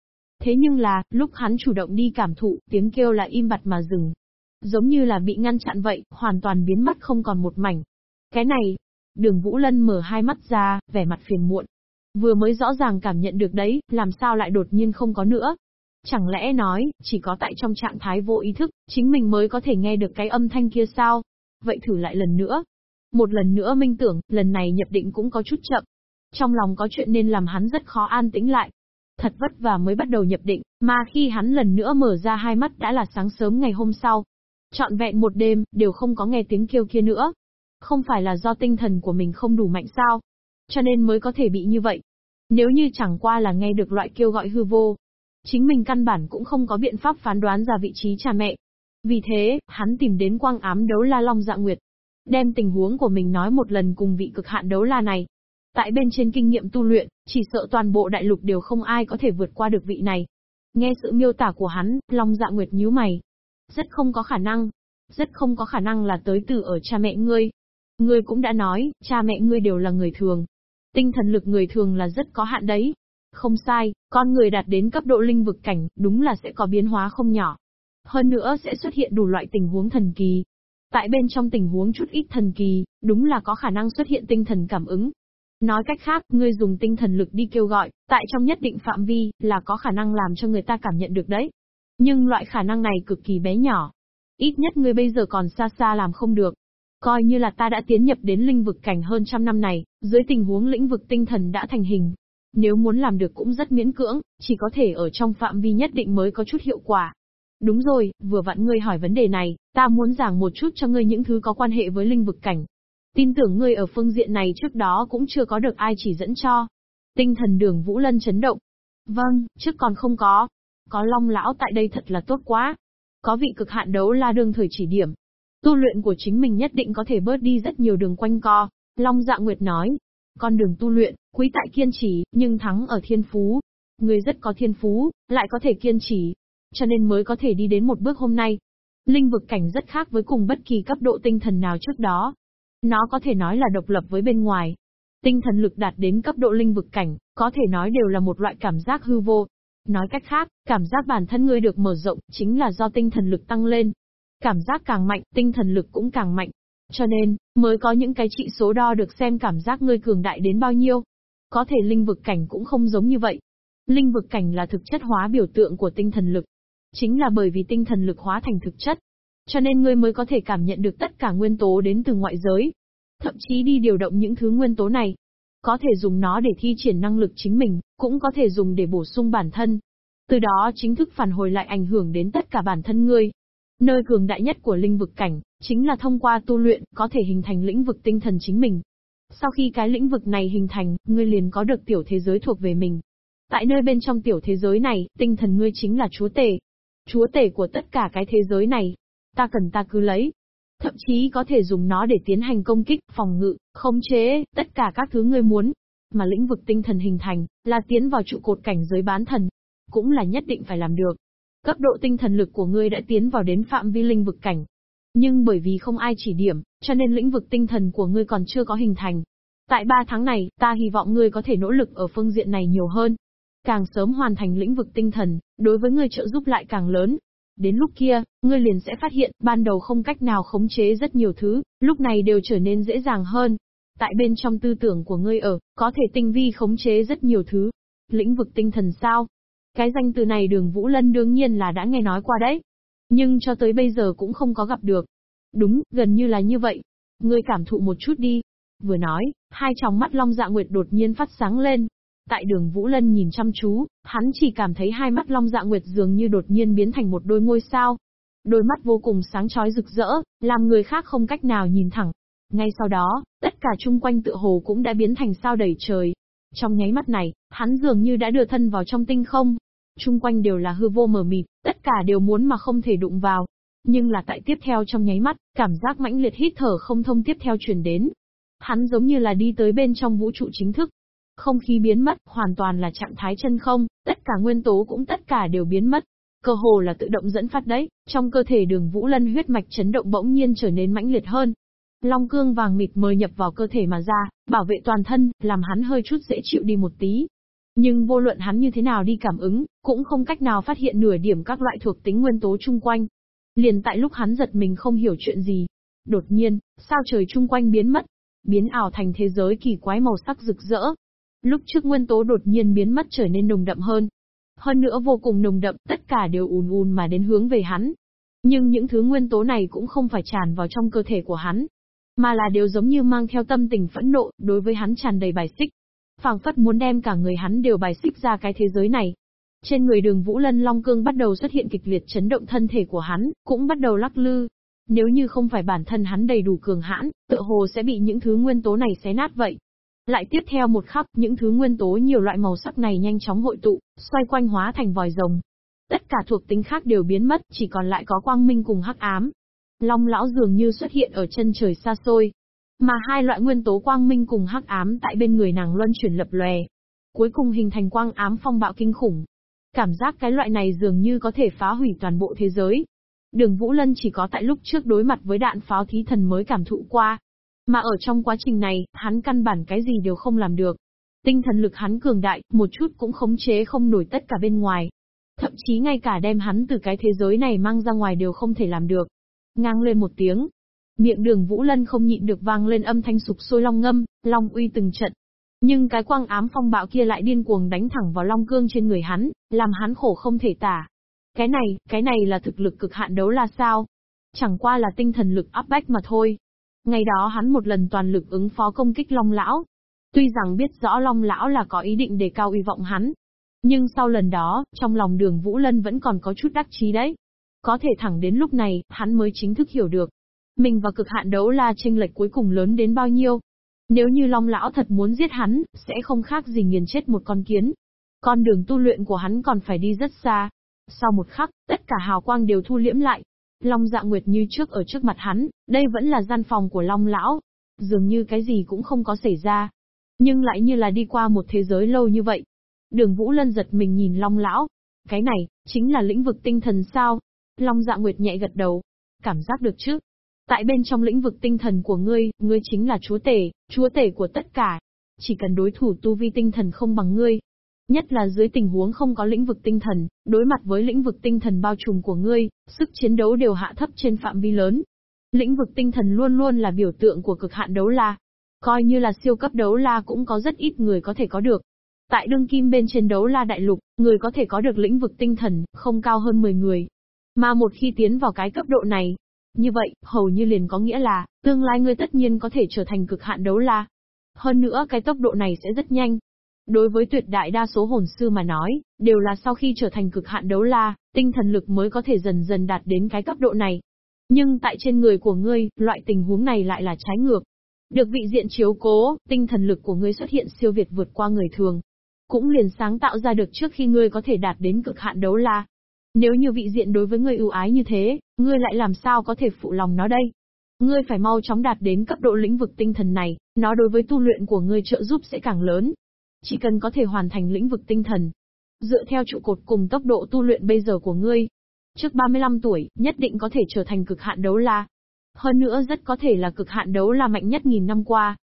Thế nhưng là, lúc hắn chủ động đi cảm thụ, tiếng kêu là im bặt mà dừng. Giống như là bị ngăn chặn vậy, hoàn toàn biến mất không còn một mảnh. Cái này, đường Vũ Lân mở hai mắt ra, vẻ mặt phiền muộn. Vừa mới rõ ràng cảm nhận được đấy, làm sao lại đột nhiên không có nữa. Chẳng lẽ nói, chỉ có tại trong trạng thái vô ý thức, chính mình mới có thể nghe được cái âm thanh kia sao? Vậy thử lại lần nữa. Một lần nữa minh tưởng, lần này nhập định cũng có chút chậm. Trong lòng có chuyện nên làm hắn rất khó an tĩnh lại. Thật vất vả mới bắt đầu nhập định, mà khi hắn lần nữa mở ra hai mắt đã là sáng sớm ngày hôm sau. Trọn vẹn một đêm, đều không có nghe tiếng kêu kia nữa. Không phải là do tinh thần của mình không đủ mạnh sao? Cho nên mới có thể bị như vậy. Nếu như chẳng qua là nghe được loại kêu gọi hư vô, chính mình căn bản cũng không có biện pháp phán đoán ra vị trí cha mẹ. Vì thế, hắn tìm đến quang ám đấu la Long Dạ Nguyệt. Đem tình huống của mình nói một lần cùng vị cực hạn đấu la này. Tại bên trên kinh nghiệm tu luyện, chỉ sợ toàn bộ đại lục đều không ai có thể vượt qua được vị này. Nghe sự miêu tả của hắn, Long Dạ Nguyệt nhíu mày. Rất không có khả năng. Rất không có khả năng là tới từ ở cha mẹ ngươi. Ngươi cũng đã nói, cha mẹ ngươi đều là người thường. Tinh thần lực người thường là rất có hạn đấy. Không sai, con người đạt đến cấp độ linh vực cảnh, đúng là sẽ có biến hóa không nhỏ. Hơn nữa sẽ xuất hiện đủ loại tình huống thần kỳ. Tại bên trong tình huống chút ít thần kỳ, đúng là có khả năng xuất hiện tinh thần cảm ứng. Nói cách khác, ngươi dùng tinh thần lực đi kêu gọi, tại trong nhất định phạm vi, là có khả năng làm cho người ta cảm nhận được đấy. Nhưng loại khả năng này cực kỳ bé nhỏ. Ít nhất ngươi bây giờ còn xa xa làm không được. Coi như là ta đã tiến nhập đến linh vực cảnh hơn trăm năm này, dưới tình huống lĩnh vực tinh thần đã thành hình. Nếu muốn làm được cũng rất miễn cưỡng, chỉ có thể ở trong phạm vi nhất định mới có chút hiệu quả. Đúng rồi, vừa vặn ngươi hỏi vấn đề này, ta muốn giảng một chút cho ngươi những thứ có quan hệ với linh vực cảnh. Tin tưởng ngươi ở phương diện này trước đó cũng chưa có được ai chỉ dẫn cho. Tinh thần đường Vũ Lân chấn động. Vâng, trước còn không có. Có long lão tại đây thật là tốt quá. Có vị cực hạn đấu la đương thời chỉ điểm, Tu luyện của chính mình nhất định có thể bớt đi rất nhiều đường quanh co. Long Dạ Nguyệt nói, con đường tu luyện, quý tại kiên trì, nhưng thắng ở thiên phú. Người rất có thiên phú, lại có thể kiên trì. Cho nên mới có thể đi đến một bước hôm nay. Linh vực cảnh rất khác với cùng bất kỳ cấp độ tinh thần nào trước đó. Nó có thể nói là độc lập với bên ngoài. Tinh thần lực đạt đến cấp độ linh vực cảnh, có thể nói đều là một loại cảm giác hư vô. Nói cách khác, cảm giác bản thân ngươi được mở rộng, chính là do tinh thần lực tăng lên, Cảm giác càng mạnh, tinh thần lực cũng càng mạnh. Cho nên, mới có những cái trị số đo được xem cảm giác ngươi cường đại đến bao nhiêu. Có thể linh vực cảnh cũng không giống như vậy. Linh vực cảnh là thực chất hóa biểu tượng của tinh thần lực. Chính là bởi vì tinh thần lực hóa thành thực chất. Cho nên ngươi mới có thể cảm nhận được tất cả nguyên tố đến từ ngoại giới. Thậm chí đi điều động những thứ nguyên tố này. Có thể dùng nó để thi triển năng lực chính mình, cũng có thể dùng để bổ sung bản thân. Từ đó chính thức phản hồi lại ảnh hưởng đến tất cả bản thân ngươi. Nơi cường đại nhất của linh vực cảnh, chính là thông qua tu luyện, có thể hình thành lĩnh vực tinh thần chính mình. Sau khi cái lĩnh vực này hình thành, ngươi liền có được tiểu thế giới thuộc về mình. Tại nơi bên trong tiểu thế giới này, tinh thần ngươi chính là chúa tể. Chúa tể của tất cả cái thế giới này. Ta cần ta cứ lấy. Thậm chí có thể dùng nó để tiến hành công kích, phòng ngự, khống chế, tất cả các thứ ngươi muốn. Mà lĩnh vực tinh thần hình thành, là tiến vào trụ cột cảnh giới bán thần. Cũng là nhất định phải làm được. Cấp độ tinh thần lực của ngươi đã tiến vào đến phạm vi linh vực cảnh. Nhưng bởi vì không ai chỉ điểm, cho nên lĩnh vực tinh thần của ngươi còn chưa có hình thành. Tại 3 tháng này, ta hy vọng ngươi có thể nỗ lực ở phương diện này nhiều hơn. Càng sớm hoàn thành lĩnh vực tinh thần, đối với ngươi trợ giúp lại càng lớn. Đến lúc kia, ngươi liền sẽ phát hiện, ban đầu không cách nào khống chế rất nhiều thứ, lúc này đều trở nên dễ dàng hơn. Tại bên trong tư tưởng của ngươi ở, có thể tinh vi khống chế rất nhiều thứ. Lĩnh vực tinh thần sao? Cái danh từ này đường Vũ Lân đương nhiên là đã nghe nói qua đấy. Nhưng cho tới bây giờ cũng không có gặp được. Đúng, gần như là như vậy. Ngươi cảm thụ một chút đi. Vừa nói, hai tròng mắt Long Dạ Nguyệt đột nhiên phát sáng lên. Tại đường Vũ Lân nhìn chăm chú, hắn chỉ cảm thấy hai mắt Long Dạ Nguyệt dường như đột nhiên biến thành một đôi ngôi sao. Đôi mắt vô cùng sáng chói rực rỡ, làm người khác không cách nào nhìn thẳng. Ngay sau đó, tất cả chung quanh tựa hồ cũng đã biến thành sao đầy trời. Trong nháy mắt này, hắn dường như đã đưa thân vào trong tinh không, Trung quanh đều là hư vô mờ mịt, tất cả đều muốn mà không thể đụng vào. Nhưng là tại tiếp theo trong nháy mắt, cảm giác mãnh liệt hít thở không thông tiếp theo truyền đến. Hắn giống như là đi tới bên trong vũ trụ chính thức. Không khí biến mất, hoàn toàn là trạng thái chân không, tất cả nguyên tố cũng tất cả đều biến mất. Cơ hồ là tự động dẫn phát đấy, trong cơ thể đường Vũ Lân huyết mạch chấn động bỗng nhiên trở nên mãnh liệt hơn. Long cương vàng mịt mời nhập vào cơ thể mà ra, bảo vệ toàn thân, làm hắn hơi chút dễ chịu đi một tí. Nhưng vô luận hắn như thế nào đi cảm ứng, cũng không cách nào phát hiện nửa điểm các loại thuộc tính nguyên tố chung quanh. Liền tại lúc hắn giật mình không hiểu chuyện gì. Đột nhiên, sao trời chung quanh biến mất, biến ảo thành thế giới kỳ quái màu sắc rực rỡ. Lúc trước nguyên tố đột nhiên biến mất trở nên nồng đậm hơn. Hơn nữa vô cùng nồng đậm, tất cả đều ùn ùn mà đến hướng về hắn. Nhưng những thứ nguyên tố này cũng không phải tràn vào trong cơ thể của hắn, mà là đều giống như mang theo tâm tình phẫn nộ, đối với hắn tràn đầy bài xích. phảng phất muốn đem cả người hắn đều bài xích ra cái thế giới này. Trên người đường Vũ Lân Long Cương bắt đầu xuất hiện kịch liệt chấn động thân thể của hắn, cũng bắt đầu lắc lư. Nếu như không phải bản thân hắn đầy đủ cường hãn, tựa hồ sẽ bị những thứ nguyên tố này xé nát vậy. Lại tiếp theo một khắc, những thứ nguyên tố nhiều loại màu sắc này nhanh chóng hội tụ, xoay quanh hóa thành vòi rồng. Tất cả thuộc tính khác đều biến mất, chỉ còn lại có quang minh cùng hắc ám. Long lão dường như xuất hiện ở chân trời xa xôi. Mà hai loại nguyên tố quang minh cùng hắc ám tại bên người nàng luân chuyển lập lòe. Cuối cùng hình thành quang ám phong bạo kinh khủng. Cảm giác cái loại này dường như có thể phá hủy toàn bộ thế giới. Đường Vũ Lân chỉ có tại lúc trước đối mặt với đạn pháo thí thần mới cảm thụ qua. Mà ở trong quá trình này, hắn căn bản cái gì đều không làm được. Tinh thần lực hắn cường đại, một chút cũng khống chế không nổi tất cả bên ngoài. Thậm chí ngay cả đem hắn từ cái thế giới này mang ra ngoài đều không thể làm được. Ngang lên một tiếng. Miệng đường Vũ Lân không nhịn được vang lên âm thanh sụp sôi long ngâm, long uy từng trận. Nhưng cái quang ám phong bạo kia lại điên cuồng đánh thẳng vào long cương trên người hắn, làm hắn khổ không thể tả. Cái này, cái này là thực lực cực hạn đấu là sao? Chẳng qua là tinh thần lực áp bách mà thôi. Ngày đó hắn một lần toàn lực ứng phó công kích Long Lão. Tuy rằng biết rõ Long Lão là có ý định đề cao uy vọng hắn. Nhưng sau lần đó, trong lòng đường Vũ Lân vẫn còn có chút đắc chí đấy. Có thể thẳng đến lúc này, hắn mới chính thức hiểu được. Mình và cực hạn đấu la tranh lệch cuối cùng lớn đến bao nhiêu. Nếu như Long Lão thật muốn giết hắn, sẽ không khác gì nghiền chết một con kiến. Con đường tu luyện của hắn còn phải đi rất xa. Sau một khắc, tất cả hào quang đều thu liễm lại. Long dạ nguyệt như trước ở trước mặt hắn, đây vẫn là gian phòng của Long Lão. Dường như cái gì cũng không có xảy ra. Nhưng lại như là đi qua một thế giới lâu như vậy. Đường Vũ Lân giật mình nhìn Long Lão. Cái này, chính là lĩnh vực tinh thần sao? Long dạ nguyệt nhẹ gật đầu. Cảm giác được chứ? Tại bên trong lĩnh vực tinh thần của ngươi, ngươi chính là chúa tể, chúa tể của tất cả. Chỉ cần đối thủ tu vi tinh thần không bằng ngươi, Nhất là dưới tình huống không có lĩnh vực tinh thần, đối mặt với lĩnh vực tinh thần bao trùm của ngươi, sức chiến đấu đều hạ thấp trên phạm vi lớn. Lĩnh vực tinh thần luôn luôn là biểu tượng của cực hạn đấu la. Coi như là siêu cấp đấu la cũng có rất ít người có thể có được. Tại đương kim bên trên đấu la đại lục, người có thể có được lĩnh vực tinh thần, không cao hơn 10 người. Mà một khi tiến vào cái cấp độ này, như vậy, hầu như liền có nghĩa là, tương lai ngươi tất nhiên có thể trở thành cực hạn đấu la. Hơn nữa cái tốc độ này sẽ rất nhanh, Đối với tuyệt đại đa số hồn sư mà nói, đều là sau khi trở thành cực hạn đấu la, tinh thần lực mới có thể dần dần đạt đến cái cấp độ này. Nhưng tại trên người của ngươi, loại tình huống này lại là trái ngược. Được vị diện chiếu cố, tinh thần lực của ngươi xuất hiện siêu việt vượt qua người thường. Cũng liền sáng tạo ra được trước khi ngươi có thể đạt đến cực hạn đấu la. Nếu như vị diện đối với ngươi ưu ái như thế, ngươi lại làm sao có thể phụ lòng nó đây? Ngươi phải mau chóng đạt đến cấp độ lĩnh vực tinh thần này, nó đối với tu luyện của ngươi trợ giúp sẽ càng lớn, chỉ cần có thể hoàn thành lĩnh vực tinh thần, dựa theo trụ cột cùng tốc độ tu luyện bây giờ của ngươi, trước 35 tuổi, nhất định có thể trở thành cực hạn đấu la. Hơn nữa rất có thể là cực hạn đấu la mạnh nhất nghìn năm qua.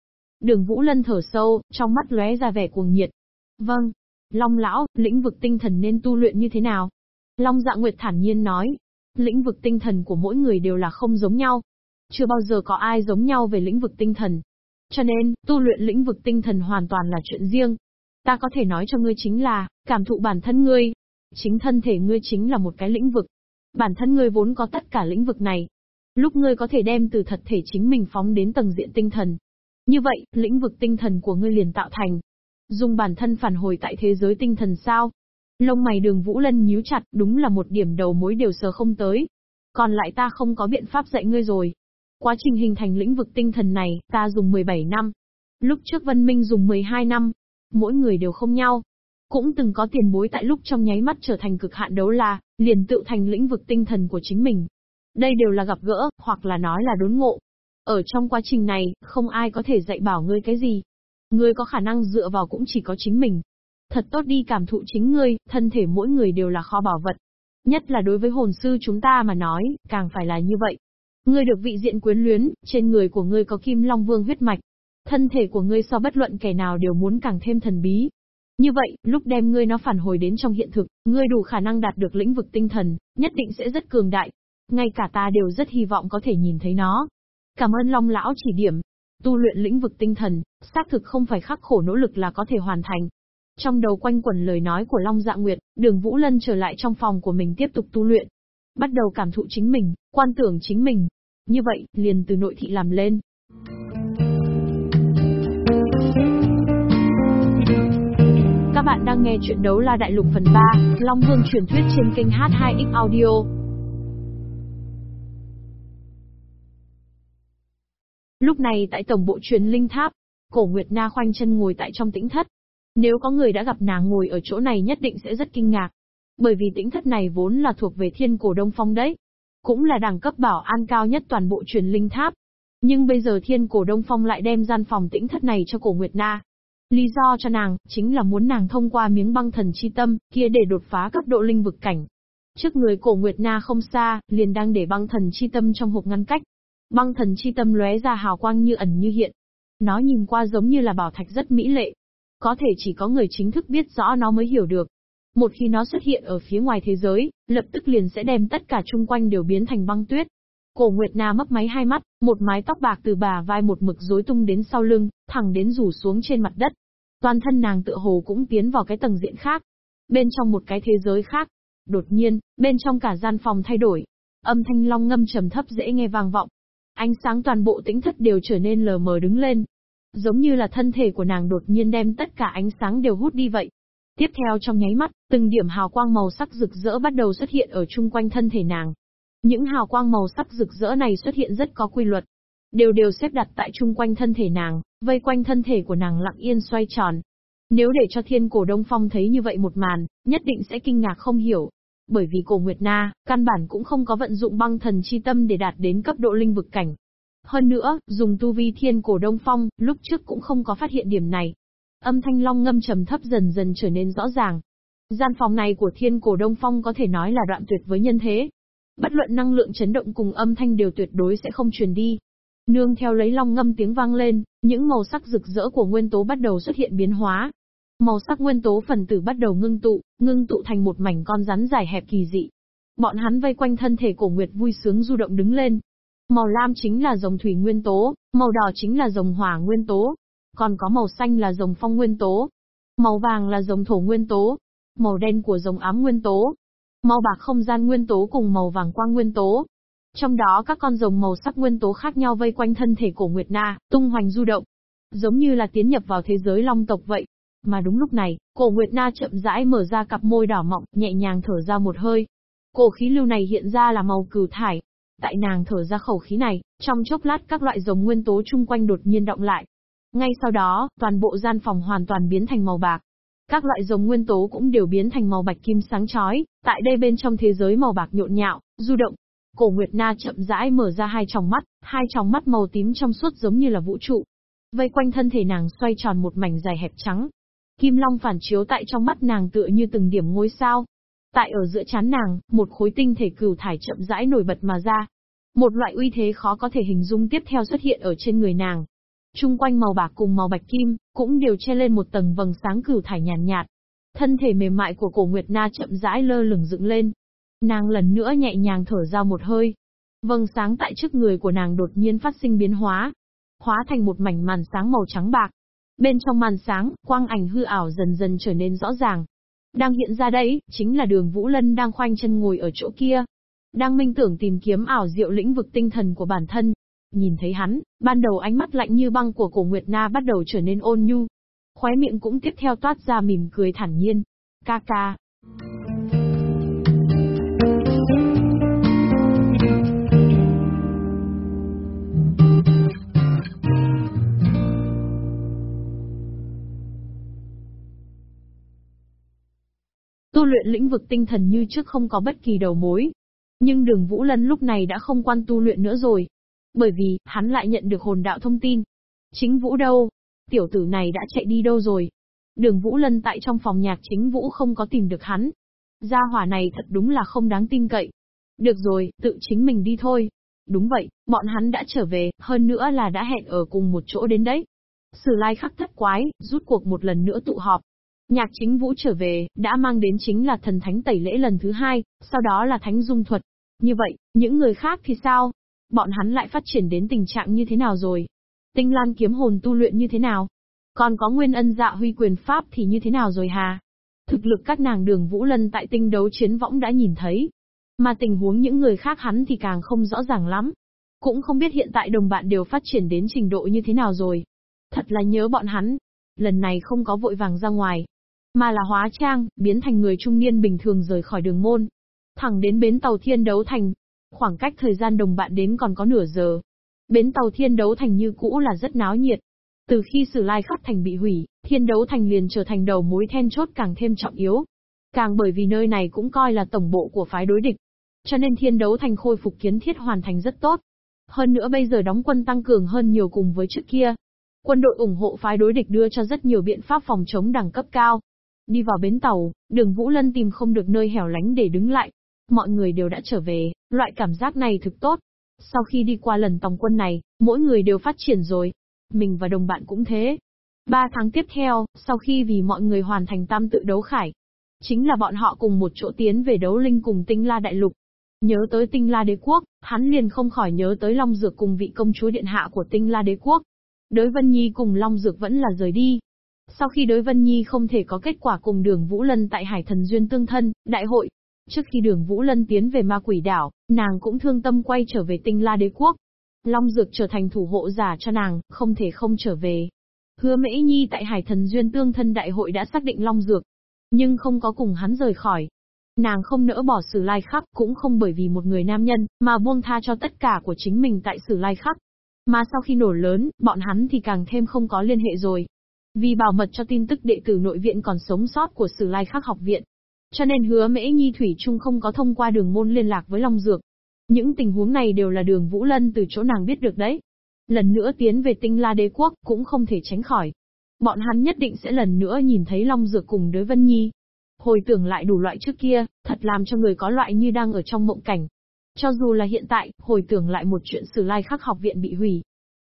Đường Vũ Lân thở sâu, trong mắt lóe ra vẻ cuồng nhiệt. Vâng. Long lão, lĩnh vực tinh thần nên tu luyện như thế nào? Long Dạ Nguyệt thản nhiên nói. Lĩnh vực tinh thần của mỗi người đều là không giống nhau. Chưa bao giờ có ai giống nhau về lĩnh vực tinh thần. Cho nên, tu luyện lĩnh vực tinh thần hoàn toàn là chuyện riêng. Ta có thể nói cho ngươi chính là, cảm thụ bản thân ngươi. Chính thân thể ngươi chính là một cái lĩnh vực. Bản thân ngươi vốn có tất cả lĩnh vực này. Lúc ngươi có thể đem từ thật thể chính mình phóng đến tầng diện tinh thần. Như vậy, lĩnh vực tinh thần của ngươi liền tạo thành. Dùng bản thân phản hồi tại thế giới tinh thần sao? Lông mày đường Vũ Lân nhíu chặt, đúng là một điểm đầu mối đều sờ không tới. Còn lại ta không có biện pháp dạy ngươi rồi. Quá trình hình thành lĩnh vực tinh thần này, ta dùng 17 năm. Lúc trước Vân Minh dùng 12 năm, mỗi người đều không nhau. Cũng từng có tiền bối tại lúc trong nháy mắt trở thành cực hạn đấu la, liền tự thành lĩnh vực tinh thần của chính mình. Đây đều là gặp gỡ, hoặc là nói là đốn ngộ. Ở trong quá trình này, không ai có thể dạy bảo ngươi cái gì. Ngươi có khả năng dựa vào cũng chỉ có chính mình. Thật tốt đi cảm thụ chính ngươi, thân thể mỗi người đều là kho bảo vật. Nhất là đối với hồn sư chúng ta mà nói, càng phải là như vậy. Ngươi được vị diện quyến luyến, trên người của ngươi có kim long vương huyết mạch. Thân thể của ngươi so bất luận kẻ nào đều muốn càng thêm thần bí. Như vậy, lúc đem ngươi nó phản hồi đến trong hiện thực, ngươi đủ khả năng đạt được lĩnh vực tinh thần, nhất định sẽ rất cường đại. Ngay cả ta đều rất hy vọng có thể nhìn thấy nó. Cảm ơn Long Lão chỉ điểm. Tu luyện lĩnh vực tinh thần, xác thực không phải khắc khổ nỗ lực là có thể hoàn thành. Trong đầu quanh quẩn lời nói của Long Dạ Nguyệt, đường Vũ Lân trở lại trong phòng của mình tiếp tục tu luyện. Bắt đầu cảm thụ chính mình, quan tưởng chính mình. Như vậy, liền từ nội thị làm lên. Các bạn đang nghe chuyện đấu la đại lục phần 3, Long Vương truyền thuyết trên kênh H2X Audio. Lúc này tại tổng bộ truyền linh tháp, cổ Nguyệt Na khoanh chân ngồi tại trong tĩnh thất. Nếu có người đã gặp nàng ngồi ở chỗ này nhất định sẽ rất kinh ngạc. Bởi vì tĩnh thất này vốn là thuộc về thiên cổ Đông Phong đấy. Cũng là đẳng cấp bảo an cao nhất toàn bộ truyền linh tháp. Nhưng bây giờ thiên cổ Đông Phong lại đem gian phòng tĩnh thất này cho cổ Nguyệt Na. Lý do cho nàng, chính là muốn nàng thông qua miếng băng thần chi tâm, kia để đột phá cấp độ linh vực cảnh. Trước người cổ Nguyệt Na không xa, liền đang để băng thần chi tâm trong hộp ngăn cách. Băng thần chi tâm lóe ra hào quang như ẩn như hiện. Nó nhìn qua giống như là bảo thạch rất mỹ lệ. Có thể chỉ có người chính thức biết rõ nó mới hiểu được. Một khi nó xuất hiện ở phía ngoài thế giới, lập tức liền sẽ đem tất cả chung quanh đều biến thành băng tuyết. Cổ Nguyệt Na mấp máy hai mắt, một mái tóc bạc từ bà vai một mực rối tung đến sau lưng, thẳng đến rủ xuống trên mặt đất. Toàn thân nàng tựa hồ cũng tiến vào cái tầng diện khác. Bên trong một cái thế giới khác. Đột nhiên, bên trong cả gian phòng thay đổi. Âm thanh long ngâm trầm thấp dễ nghe vang vọng. Ánh sáng toàn bộ tĩnh thất đều trở nên lờ mờ đứng lên. Giống như là thân thể của nàng đột nhiên đem tất cả ánh sáng đều hút đi vậy. Tiếp theo trong nháy mắt, từng điểm hào quang màu sắc rực rỡ bắt đầu xuất hiện ở chung quanh thân thể nàng. Những hào quang màu sắc rực rỡ này xuất hiện rất có quy luật. Đều đều xếp đặt tại chung quanh thân thể nàng, vây quanh thân thể của nàng lặng yên xoay tròn. Nếu để cho thiên cổ Đông Phong thấy như vậy một màn, nhất định sẽ kinh ngạc không hiểu. Bởi vì cổ Nguyệt Na, căn bản cũng không có vận dụng băng thần chi tâm để đạt đến cấp độ linh vực cảnh. Hơn nữa, dùng tu vi thiên cổ Đông Phong, lúc trước cũng không có phát hiện điểm này. Âm thanh long ngâm trầm thấp dần dần trở nên rõ ràng. Gian phòng này của thiên cổ Đông Phong có thể nói là đoạn tuyệt với nhân thế. Bất luận năng lượng chấn động cùng âm thanh đều tuyệt đối sẽ không truyền đi. Nương theo lấy long ngâm tiếng vang lên, những màu sắc rực rỡ của nguyên tố bắt đầu xuất hiện biến hóa. Màu sắc nguyên tố phần tử bắt đầu ngưng tụ, ngưng tụ thành một mảnh con rắn dài hẹp kỳ dị. Bọn hắn vây quanh thân thể cổ nguyệt vui sướng du động đứng lên. Màu lam chính là dòng thủy nguyên tố, màu đỏ chính là dòng hỏa nguyên tố, còn có màu xanh là dòng phong nguyên tố, màu vàng là dòng thổ nguyên tố, màu đen của dòng ám nguyên tố, màu bạc không gian nguyên tố cùng màu vàng quang nguyên tố. Trong đó các con rồng màu sắc nguyên tố khác nhau vây quanh thân thể cổ Nguyệt Na, tung hoành du động. Giống như là tiến nhập vào thế giới long tộc vậy. Mà đúng lúc này, cổ Nguyệt Na chậm rãi mở ra cặp môi đỏ mọng, nhẹ nhàng thở ra một hơi. Cổ khí lưu này hiện ra là màu cửu thải. Tại nàng thở ra khẩu khí này, trong chốc lát các loại giống nguyên tố chung quanh đột nhiên động lại. Ngay sau đó, toàn bộ gian phòng hoàn toàn biến thành màu bạc. Các loại giống nguyên tố cũng đều biến thành màu bạch kim sáng chói, tại đây bên trong thế giới màu bạc nhộn nhạo, du động, Cổ Nguyệt Na chậm rãi mở ra hai tròng mắt, hai tròng mắt màu tím trong suốt giống như là vũ trụ. Vây quanh thân thể nàng xoay tròn một mảnh dài hẹp trắng. Kim Long phản chiếu tại trong mắt nàng tựa như từng điểm ngôi sao. Tại ở giữa chán nàng, một khối tinh thể cửu thải chậm rãi nổi bật mà ra. Một loại uy thế khó có thể hình dung tiếp theo xuất hiện ở trên người nàng. Trung quanh màu bạc cùng màu bạch kim, cũng đều che lên một tầng vầng sáng cửu thải nhàn nhạt, nhạt. Thân thể mềm mại của cổ Nguyệt Na chậm rãi lơ lửng dựng lên, Nàng lần nữa nhẹ nhàng thở ra một hơi. vầng sáng tại trước người của nàng đột nhiên phát sinh biến hóa. Hóa thành một mảnh màn sáng màu trắng bạc. Bên trong màn sáng, quang ảnh hư ảo dần dần trở nên rõ ràng. Đang hiện ra đấy, chính là đường Vũ Lân đang khoanh chân ngồi ở chỗ kia. Đang minh tưởng tìm kiếm ảo diệu lĩnh vực tinh thần của bản thân. Nhìn thấy hắn, ban đầu ánh mắt lạnh như băng của cổ Nguyệt Na bắt đầu trở nên ôn nhu. Khóe miệng cũng tiếp theo toát ra mỉm cười thản nhiên. Ca ca. Tu luyện lĩnh vực tinh thần như trước không có bất kỳ đầu mối. Nhưng đường Vũ Lân lúc này đã không quan tu luyện nữa rồi. Bởi vì, hắn lại nhận được hồn đạo thông tin. Chính Vũ đâu? Tiểu tử này đã chạy đi đâu rồi? Đường Vũ Lân tại trong phòng nhạc chính Vũ không có tìm được hắn. Gia hỏa này thật đúng là không đáng tin cậy. Được rồi, tự chính mình đi thôi. Đúng vậy, bọn hắn đã trở về, hơn nữa là đã hẹn ở cùng một chỗ đến đấy. Sử lai khắc thất quái, rút cuộc một lần nữa tụ họp. Nhạc chính vũ trở về, đã mang đến chính là thần thánh tẩy lễ lần thứ hai, sau đó là thánh dung thuật. Như vậy, những người khác thì sao? Bọn hắn lại phát triển đến tình trạng như thế nào rồi? Tinh lan kiếm hồn tu luyện như thế nào? Còn có nguyên ân dạ huy quyền pháp thì như thế nào rồi hà? Thực lực các nàng đường Vũ Lân tại tinh đấu chiến võng đã nhìn thấy. Mà tình huống những người khác hắn thì càng không rõ ràng lắm. Cũng không biết hiện tại đồng bạn đều phát triển đến trình độ như thế nào rồi. Thật là nhớ bọn hắn. Lần này không có vội vàng ra ngoài. Mà là hóa trang, biến thành người trung niên bình thường rời khỏi đường môn. Thẳng đến bến tàu thiên đấu thành. Khoảng cách thời gian đồng bạn đến còn có nửa giờ. Bến tàu thiên đấu thành như cũ là rất náo nhiệt. Từ khi Sử Lai Khắc Thành bị hủy, Thiên Đấu Thành liền trở thành đầu mối then chốt càng thêm trọng yếu. Càng bởi vì nơi này cũng coi là tổng bộ của phái đối địch. Cho nên Thiên Đấu Thành khôi phục kiến thiết hoàn thành rất tốt. Hơn nữa bây giờ đóng quân tăng cường hơn nhiều cùng với trước kia. Quân đội ủng hộ phái đối địch đưa cho rất nhiều biện pháp phòng chống đẳng cấp cao. Đi vào bến tàu, đường Vũ Lân tìm không được nơi hẻo lánh để đứng lại. Mọi người đều đã trở về, loại cảm giác này thực tốt. Sau khi đi qua lần tòng quân này, mỗi người đều phát triển rồi, mình và đồng bạn cũng thế. Ba tháng tiếp theo, sau khi vì mọi người hoàn thành tam tự đấu khải, chính là bọn họ cùng một chỗ tiến về đấu linh cùng tinh la đại lục. Nhớ tới tinh la đế quốc, hắn liền không khỏi nhớ tới Long Dược cùng vị công chúa điện hạ của tinh la đế quốc. Đới Vân Nhi cùng Long Dược vẫn là rời đi. Sau khi đối Vân Nhi không thể có kết quả cùng đường Vũ Lân tại Hải Thần Duyên Tương Thân, đại hội. Trước khi đường Vũ Lân tiến về ma quỷ đảo, nàng cũng thương tâm quay trở về tinh la đế quốc. Long Dược trở thành thủ hộ giả cho nàng, không thể không trở về. Hứa Mễ Nhi tại Hải Thần Duyên Tương Thân Đại hội đã xác định Long Dược, nhưng không có cùng hắn rời khỏi. Nàng không nỡ bỏ Sử Lai Khắc cũng không bởi vì một người nam nhân, mà buông tha cho tất cả của chính mình tại Sử Lai Khắc. Mà sau khi nổ lớn, bọn hắn thì càng thêm không có liên hệ rồi. Vì bảo mật cho tin tức đệ tử nội viện còn sống sót của Sử Lai Khắc học viện. Cho nên hứa Mễ Nhi Thủy Trung không có thông qua đường môn liên lạc với Long Dược. Những tình huống này đều là đường Vũ Lân từ chỗ nàng biết được đấy. Lần nữa tiến về tinh la đế quốc cũng không thể tránh khỏi. Bọn hắn nhất định sẽ lần nữa nhìn thấy Long Dược cùng đối Vân Nhi. Hồi tưởng lại đủ loại trước kia, thật làm cho người có loại như đang ở trong mộng cảnh. Cho dù là hiện tại, hồi tưởng lại một chuyện sử lai khắc học viện bị hủy.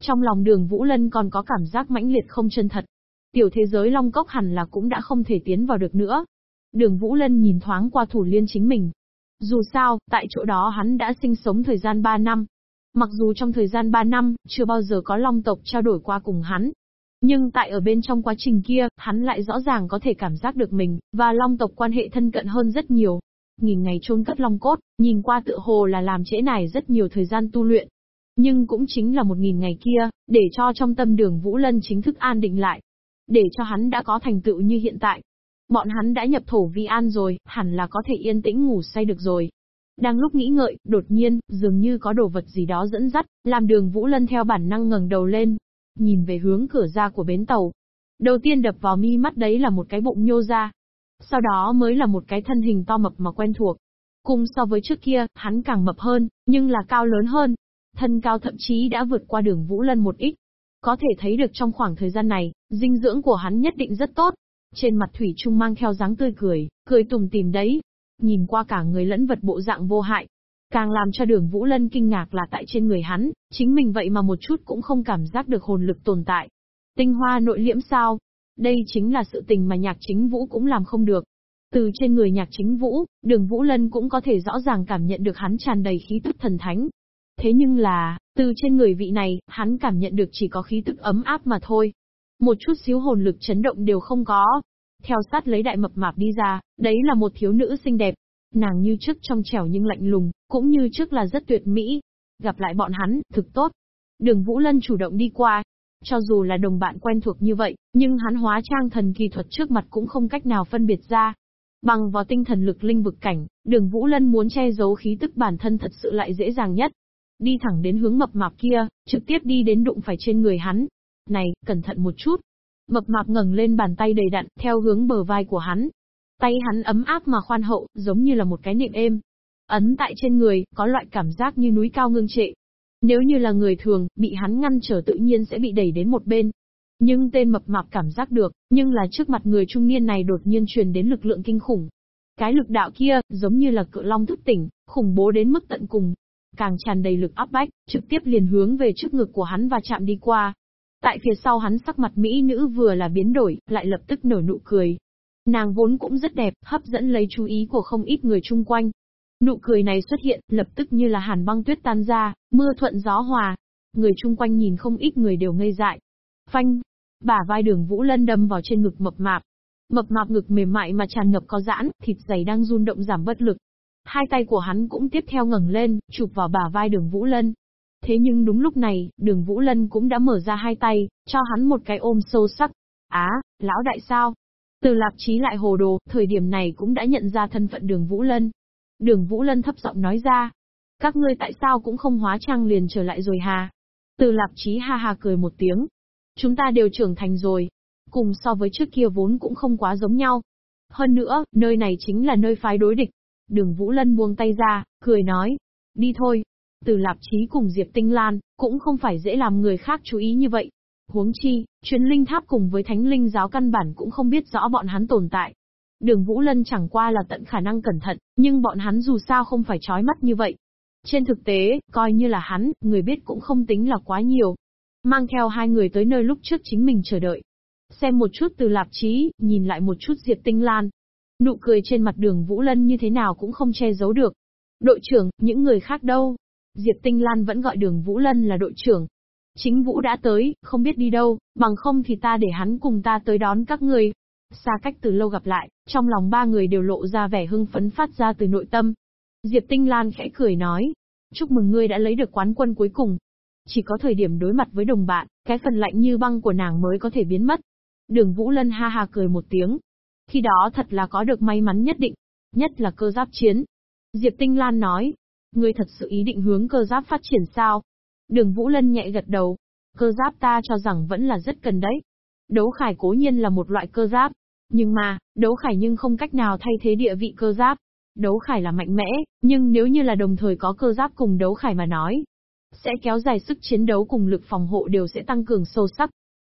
Trong lòng đường Vũ Lân còn có cảm giác mãnh liệt không chân thật. Tiểu thế giới Long Cốc hẳn là cũng đã không thể tiến vào được nữa. Đường Vũ Lân nhìn thoáng qua thủ liên chính mình, dù sao, tại chỗ đó hắn đã sinh sống thời gian 3 năm. Mặc dù trong thời gian 3 năm, chưa bao giờ có long tộc trao đổi qua cùng hắn. Nhưng tại ở bên trong quá trình kia, hắn lại rõ ràng có thể cảm giác được mình, và long tộc quan hệ thân cận hơn rất nhiều. Nghìn ngày chôn cất long cốt, nhìn qua tựa hồ là làm trễ này rất nhiều thời gian tu luyện. Nhưng cũng chính là một nghìn ngày kia, để cho trong tâm đường Vũ Lân chính thức an định lại. Để cho hắn đã có thành tựu như hiện tại, Bọn hắn đã nhập thổ vi an rồi, hẳn là có thể yên tĩnh ngủ say được rồi. Đang lúc nghĩ ngợi, đột nhiên, dường như có đồ vật gì đó dẫn dắt, làm đường Vũ Lân theo bản năng ngẩng đầu lên. Nhìn về hướng cửa ra của bến tàu. Đầu tiên đập vào mi mắt đấy là một cái bụng nhô ra. Sau đó mới là một cái thân hình to mập mà quen thuộc. Cùng so với trước kia, hắn càng mập hơn, nhưng là cao lớn hơn. Thân cao thậm chí đã vượt qua đường Vũ Lân một ít. Có thể thấy được trong khoảng thời gian này, dinh dưỡng của hắn nhất định rất tốt. Trên mặt Thủy Trung mang theo dáng tươi cười, cười tùm tìm đấy. Nhìn qua cả người lẫn vật bộ dạng vô hại. Càng làm cho đường Vũ Lân kinh ngạc là tại trên người hắn, chính mình vậy mà một chút cũng không cảm giác được hồn lực tồn tại. Tinh hoa nội liễm sao? Đây chính là sự tình mà nhạc chính Vũ cũng làm không được. Từ trên người nhạc chính Vũ, đường Vũ Lân cũng có thể rõ ràng cảm nhận được hắn tràn đầy khí tức thần thánh. Thế nhưng là, từ trên người vị này, hắn cảm nhận được chỉ có khí tức ấm áp mà thôi. Một chút xíu hồn lực chấn động đều không có. Theo sát lấy đại mập mạp đi ra, đấy là một thiếu nữ xinh đẹp. Nàng như trước trong trẻo nhưng lạnh lùng, cũng như trước là rất tuyệt mỹ. Gặp lại bọn hắn, thực tốt. Đường Vũ Lân chủ động đi qua. Cho dù là đồng bạn quen thuộc như vậy, nhưng hắn hóa trang thần kỳ thuật trước mặt cũng không cách nào phân biệt ra. Bằng vào tinh thần lực linh vực cảnh, đường Vũ Lân muốn che giấu khí tức bản thân thật sự lại dễ dàng nhất. Đi thẳng đến hướng mập mạp kia, trực tiếp đi đến đụng phải trên người hắn, này, cẩn thận một chút. Mập mạp ngẩng lên bàn tay đầy đặn, theo hướng bờ vai của hắn. Tay hắn ấm áp mà khoan hậu, giống như là một cái nệm êm. Ấn tại trên người, có loại cảm giác như núi cao ngưng trệ. Nếu như là người thường, bị hắn ngăn trở tự nhiên sẽ bị đẩy đến một bên. Nhưng tên mập mạp cảm giác được, nhưng là trước mặt người trung niên này đột nhiên truyền đến lực lượng kinh khủng. Cái lực đạo kia, giống như là cự long thức tỉnh, khủng bố đến mức tận cùng. Càng tràn đầy lực áp bách, trực tiếp liền hướng về trước ngực của hắn và chạm đi qua. Tại phía sau hắn sắc mặt mỹ nữ vừa là biến đổi, lại lập tức nở nụ cười. Nàng vốn cũng rất đẹp, hấp dẫn lấy chú ý của không ít người chung quanh. Nụ cười này xuất hiện, lập tức như là hàn băng tuyết tan ra, mưa thuận gió hòa. Người chung quanh nhìn không ít người đều ngây dại. Phanh, bả vai đường Vũ Lân đâm vào trên ngực mập mạp. Mập mạp ngực mềm mại mà tràn ngập có giãn, thịt dày đang run động giảm bất lực. Hai tay của hắn cũng tiếp theo ngẩng lên, chụp vào bả vai đường Vũ Lân. Thế nhưng đúng lúc này, đường Vũ Lân cũng đã mở ra hai tay, cho hắn một cái ôm sâu sắc. Á, lão đại sao? Từ lạp Chí lại hồ đồ, thời điểm này cũng đã nhận ra thân phận đường Vũ Lân. Đường Vũ Lân thấp giọng nói ra. Các ngươi tại sao cũng không hóa trang liền trở lại rồi hà? Từ lạp Chí ha ha cười một tiếng. Chúng ta đều trưởng thành rồi. Cùng so với trước kia vốn cũng không quá giống nhau. Hơn nữa, nơi này chính là nơi phái đối địch. Đường Vũ Lân buông tay ra, cười nói. Đi thôi. Từ lạp Chí cùng Diệp Tinh Lan, cũng không phải dễ làm người khác chú ý như vậy. Huống chi, chuyến linh tháp cùng với thánh linh giáo căn bản cũng không biết rõ bọn hắn tồn tại. Đường Vũ Lân chẳng qua là tận khả năng cẩn thận, nhưng bọn hắn dù sao không phải trói mắt như vậy. Trên thực tế, coi như là hắn, người biết cũng không tính là quá nhiều. Mang theo hai người tới nơi lúc trước chính mình chờ đợi. Xem một chút từ lạp Chí, nhìn lại một chút Diệp Tinh Lan. Nụ cười trên mặt đường Vũ Lân như thế nào cũng không che giấu được. Đội trưởng, những người khác đâu? Diệp Tinh Lan vẫn gọi đường Vũ Lân là đội trưởng. Chính Vũ đã tới, không biết đi đâu, bằng không thì ta để hắn cùng ta tới đón các người. Xa cách từ lâu gặp lại, trong lòng ba người đều lộ ra vẻ hưng phấn phát ra từ nội tâm. Diệp Tinh Lan khẽ cười nói, chúc mừng ngươi đã lấy được quán quân cuối cùng. Chỉ có thời điểm đối mặt với đồng bạn, cái phần lạnh như băng của nàng mới có thể biến mất. Đường Vũ Lân ha ha cười một tiếng. Khi đó thật là có được may mắn nhất định, nhất là cơ giáp chiến. Diệp Tinh Lan nói, ngươi thật sự ý định hướng cơ giáp phát triển sao? Đường Vũ Lân nhẹ gật đầu. Cơ giáp ta cho rằng vẫn là rất cần đấy. Đấu khải cố nhiên là một loại cơ giáp. Nhưng mà, đấu khải nhưng không cách nào thay thế địa vị cơ giáp. Đấu khải là mạnh mẽ, nhưng nếu như là đồng thời có cơ giáp cùng đấu khải mà nói, sẽ kéo dài sức chiến đấu cùng lực phòng hộ đều sẽ tăng cường sâu sắc.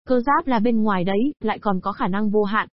Cơ giáp là bên ngoài đấy, lại còn có khả năng vô hạn.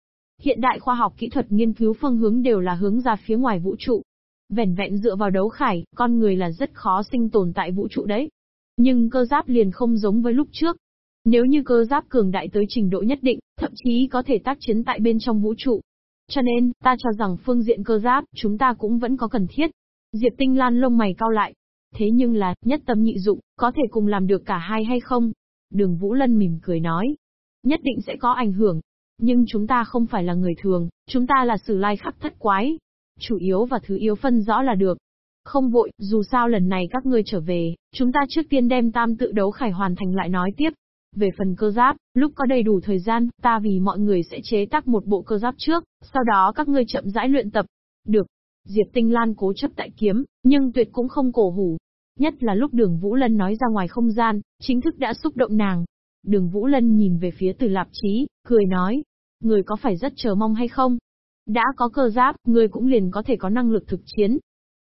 Hiện đại khoa học kỹ thuật nghiên cứu phương hướng đều là hướng ra phía ngoài vũ trụ. Vẻn vẹn dựa vào đấu khải, con người là rất khó sinh tồn tại vũ trụ đấy. Nhưng cơ giáp liền không giống với lúc trước. Nếu như cơ giáp cường đại tới trình độ nhất định, thậm chí có thể tác chiến tại bên trong vũ trụ. Cho nên, ta cho rằng phương diện cơ giáp, chúng ta cũng vẫn có cần thiết. Diệp Tinh Lan lông mày cao lại. Thế nhưng là, nhất tâm nhị dụng, có thể cùng làm được cả hai hay không? Đường Vũ Lân mỉm cười nói. Nhất định sẽ có ảnh hưởng. Nhưng chúng ta không phải là người thường, chúng ta là sử lai khắc thất quái. Chủ yếu và thứ yếu phân rõ là được. Không vội, dù sao lần này các ngươi trở về, chúng ta trước tiên đem tam tự đấu khải hoàn thành lại nói tiếp. Về phần cơ giáp, lúc có đầy đủ thời gian, ta vì mọi người sẽ chế tác một bộ cơ giáp trước, sau đó các ngươi chậm rãi luyện tập. Được. Diệp Tinh Lan cố chấp tại kiếm, nhưng tuyệt cũng không cổ hủ. Nhất là lúc đường Vũ Lân nói ra ngoài không gian, chính thức đã xúc động nàng. Đường Vũ Lân nhìn về phía từ lạp Chí, cười nói. Người có phải rất chờ mong hay không? Đã có cơ giáp, người cũng liền có thể có năng lực thực chiến,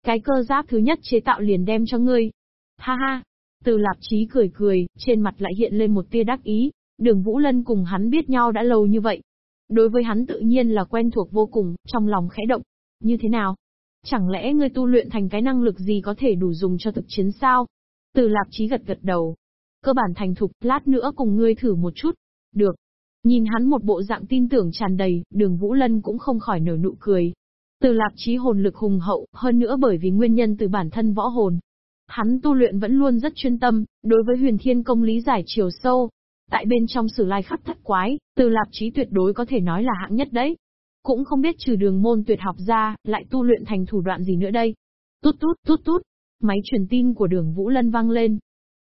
cái cơ giáp thứ nhất chế tạo liền đem cho ngươi. Ha ha. Từ lạp Chí cười cười, trên mặt lại hiện lên một tia đắc ý. Đường Vũ Lân cùng hắn biết nhau đã lâu như vậy. Đối với hắn tự nhiên là quen thuộc vô cùng, trong lòng khẽ động. Như thế nào? Chẳng lẽ ngươi tu luyện thành cái năng lực gì có thể đủ dùng cho thực chiến sao? Từ lạp Chí gật gật đầu. Cơ bản thành thục, lát nữa cùng ngươi thử một chút. Được. Nhìn hắn một bộ dạng tin tưởng tràn đầy, đường Vũ Lân cũng không khỏi nở nụ cười. Từ lạp trí hồn lực hùng hậu, hơn nữa bởi vì nguyên nhân từ bản thân võ hồn. Hắn tu luyện vẫn luôn rất chuyên tâm, đối với huyền thiên công lý giải chiều sâu. Tại bên trong sử lai khắc thất quái, từ lạp trí tuyệt đối có thể nói là hạng nhất đấy. Cũng không biết trừ đường môn tuyệt học ra, lại tu luyện thành thủ đoạn gì nữa đây. Tút tút, tút tút. Máy truyền tin của đường Vũ Lân vang lên.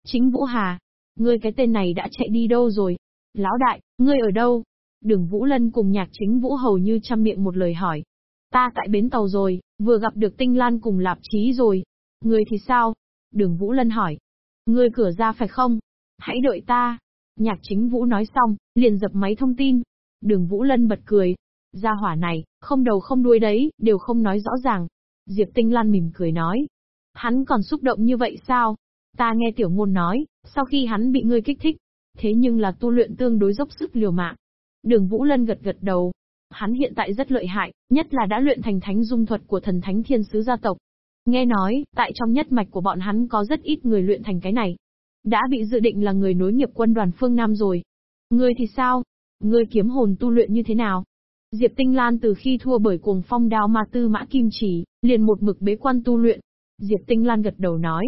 Chính Vũ Hà. Ngươi cái tên này đã chạy đi đâu rồi? Lão đại, ngươi ở đâu? Đường Vũ Lân cùng nhạc chính Vũ hầu như chăm miệng một lời hỏi. Ta tại bến tàu rồi, vừa gặp được Tinh Lan cùng Lạp Chí rồi. Người thì sao? Đường Vũ Lân hỏi. Người cửa ra phải không? Hãy đợi ta. Nhạc chính Vũ nói xong, liền dập máy thông tin. Đường Vũ Lân bật cười. Gia hỏa này, không đầu không đuôi đấy, đều không nói rõ ràng. Diệp Tinh Lan mỉm cười nói. Hắn còn xúc động như vậy sao? Ta nghe tiểu ngôn nói, sau khi hắn bị ngươi kích thích, Thế nhưng là tu luyện tương đối dốc sức liều mạng. Đường Vũ Lân gật gật đầu. Hắn hiện tại rất lợi hại, nhất là đã luyện thành thánh dung thuật của thần thánh thiên sứ gia tộc. Nghe nói, tại trong nhất mạch của bọn hắn có rất ít người luyện thành cái này. Đã bị dự định là người nối nghiệp quân đoàn phương Nam rồi. Ngươi thì sao? Ngươi kiếm hồn tu luyện như thế nào? Diệp Tinh Lan từ khi thua bởi cuồng phong đao ma tư mã kim chỉ, liền một mực bế quan tu luyện. Diệp Tinh Lan gật đầu nói.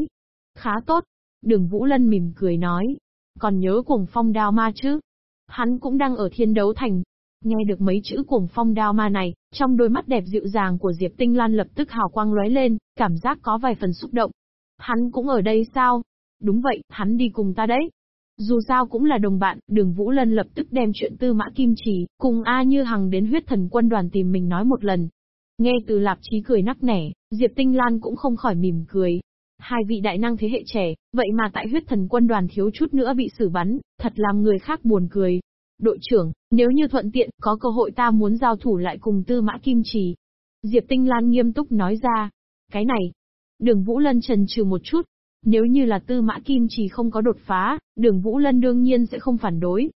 Khá tốt. Đường Vũ Lân mỉm cười nói. Còn nhớ cuồng phong đao ma chứ? Hắn cũng đang ở thiên đấu thành. Nghe được mấy chữ cuồng phong đao ma này, trong đôi mắt đẹp dịu dàng của Diệp Tinh Lan lập tức hào quang lóe lên, cảm giác có vài phần xúc động. Hắn cũng ở đây sao? Đúng vậy, hắn đi cùng ta đấy. Dù sao cũng là đồng bạn, đường Vũ Lân lập tức đem chuyện tư mã kim trì, cùng A Như Hằng đến huyết thần quân đoàn tìm mình nói một lần. Nghe từ lạp trí cười nắc nẻ, Diệp Tinh Lan cũng không khỏi mỉm cười. Hai vị đại năng thế hệ trẻ, vậy mà tại huyết thần quân đoàn thiếu chút nữa bị xử bắn, thật làm người khác buồn cười. Đội trưởng, nếu như thuận tiện, có cơ hội ta muốn giao thủ lại cùng tư mã kim trì. Diệp Tinh Lan nghiêm túc nói ra. Cái này, đường Vũ Lân trần trừ một chút, nếu như là tư mã kim trì không có đột phá, đường Vũ Lân đương nhiên sẽ không phản đối.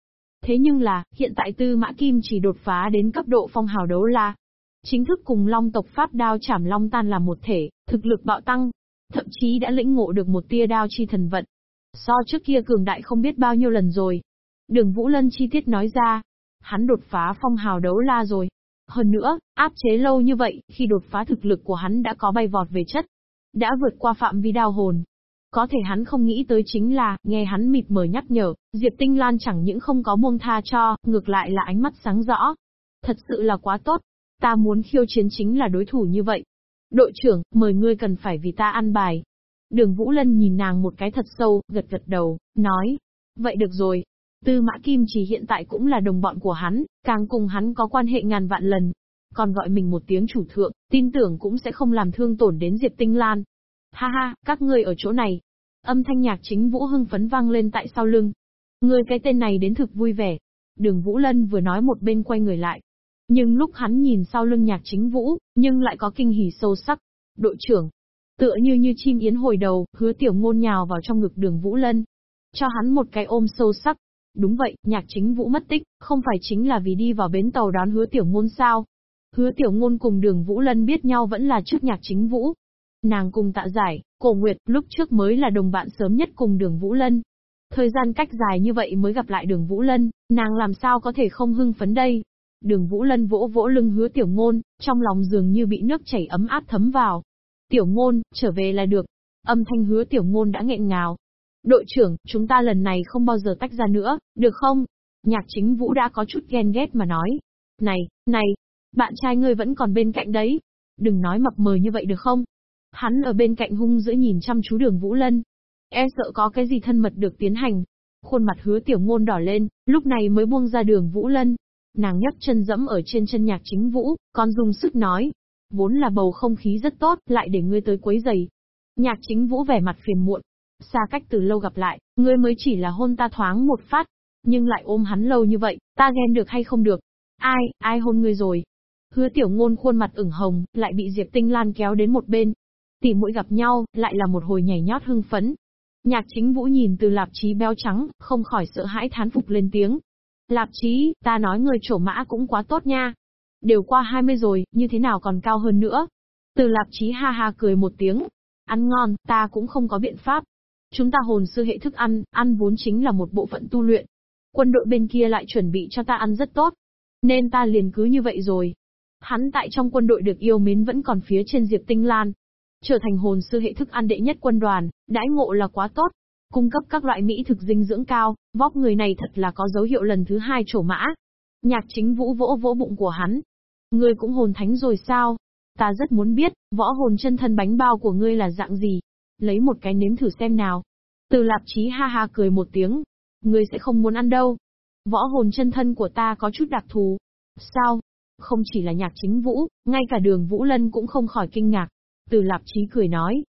Thế nhưng là, hiện tại tư mã kim chỉ đột phá đến cấp độ phong hào đấu la. Chính thức cùng long tộc pháp đao chảm long tan là một thể, thực lực bạo tăng. Thậm chí đã lĩnh ngộ được một tia đao chi thần vận. So trước kia cường đại không biết bao nhiêu lần rồi. Đường Vũ Lân chi tiết nói ra. Hắn đột phá phong hào đấu la rồi. Hơn nữa, áp chế lâu như vậy, khi đột phá thực lực của hắn đã có bay vọt về chất. Đã vượt qua phạm vi đao hồn, có thể hắn không nghĩ tới chính là, nghe hắn mịt mờ nhắc nhở, Diệp Tinh Lan chẳng những không có buông tha cho, ngược lại là ánh mắt sáng rõ. Thật sự là quá tốt. Ta muốn khiêu chiến chính là đối thủ như vậy. Đội trưởng, mời ngươi cần phải vì ta ăn bài. Đường Vũ Lân nhìn nàng một cái thật sâu, gật gật đầu, nói. Vậy được rồi. Tư Mã Kim chỉ hiện tại cũng là đồng bọn của hắn, càng cùng hắn có quan hệ ngàn vạn lần. Còn gọi mình một tiếng chủ thượng, tin tưởng cũng sẽ không làm thương tổn đến Diệp Tinh Lan. Ha ha, các ngươi ở chỗ này. Âm thanh nhạc chính Vũ hưng phấn vang lên tại sau lưng. Ngươi cái tên này đến thực vui vẻ. Đường Vũ Lân vừa nói một bên quay người lại. Nhưng lúc hắn nhìn sau lưng nhạc chính Vũ, nhưng lại có kinh hỉ sâu sắc. Đội trưởng. Tựa như như chim yến hồi đầu, hứa tiểu ngôn nhào vào trong ngực đường Vũ Lân. Cho hắn một cái ôm sâu sắc. Đúng vậy, nhạc chính Vũ mất tích, không phải chính là vì đi vào bến tàu đón hứa tiểu ngôn sao. Hứa tiểu ngôn cùng đường Vũ Lân biết nhau vẫn là trước nhạc chính Vũ, Nàng cùng tạ giải, cổ nguyệt, lúc trước mới là đồng bạn sớm nhất cùng đường Vũ Lân. Thời gian cách dài như vậy mới gặp lại đường Vũ Lân, nàng làm sao có thể không hưng phấn đây. Đường Vũ Lân vỗ vỗ lưng hứa tiểu ngôn, trong lòng dường như bị nước chảy ấm áp thấm vào. Tiểu ngôn, trở về là được. Âm thanh hứa tiểu ngôn đã nghẹn ngào. Đội trưởng, chúng ta lần này không bao giờ tách ra nữa, được không? Nhạc chính Vũ đã có chút ghen ghét mà nói. Này, này, bạn trai ngươi vẫn còn bên cạnh đấy. Đừng nói mập mờ như vậy được không? Hắn ở bên cạnh hung dữ nhìn chăm chú đường Vũ Lân. E sợ có cái gì thân mật được tiến hành. Khuôn mặt hứa tiểu ngôn đỏ lên, lúc này mới buông ra đường Vũ Lân. Nàng nhấc chân dẫm ở trên chân nhạc chính Vũ, còn dùng sức nói. Vốn là bầu không khí rất tốt, lại để ngươi tới quấy giày. Nhạc chính Vũ vẻ mặt phiền muộn. Xa cách từ lâu gặp lại, ngươi mới chỉ là hôn ta thoáng một phát. Nhưng lại ôm hắn lâu như vậy, ta ghen được hay không được? Ai, ai hôn ngươi rồi? Hứa tiểu ngôn khuôn mặt ửng hồng, lại bị Diệp Tinh Lan kéo đến một bên, Tỉ mũi gặp nhau, lại là một hồi nhảy nhót hưng phấn. Nhạc chính vũ nhìn từ lạp trí béo trắng, không khỏi sợ hãi thán phục lên tiếng. Lạp Chí, ta nói người trổ mã cũng quá tốt nha. Đều qua 20 rồi, như thế nào còn cao hơn nữa. Từ lạp Chí ha ha cười một tiếng. Ăn ngon, ta cũng không có biện pháp. Chúng ta hồn sư hệ thức ăn, ăn vốn chính là một bộ phận tu luyện. Quân đội bên kia lại chuẩn bị cho ta ăn rất tốt. Nên ta liền cứ như vậy rồi. Hắn tại trong quân đội được yêu mến vẫn còn phía trên Diệp Tinh Lan, trở thành hồn sư hệ thức ăn đệ nhất quân đoàn, đãi ngộ là quá tốt. Cung cấp các loại mỹ thực dinh dưỡng cao, vóc người này thật là có dấu hiệu lần thứ hai trổ mã. Nhạc chính vũ vỗ vỗ bụng của hắn. Ngươi cũng hồn thánh rồi sao? Ta rất muốn biết, võ hồn chân thân bánh bao của ngươi là dạng gì? Lấy một cái nếm thử xem nào. Từ lạp chí ha ha cười một tiếng. Ngươi sẽ không muốn ăn đâu. Võ hồn chân thân của ta có chút đặc thù. Sao? Không chỉ là nhạc chính vũ, ngay cả đường Vũ Lân cũng không khỏi kinh ngạc. Từ lạp chí cười nói.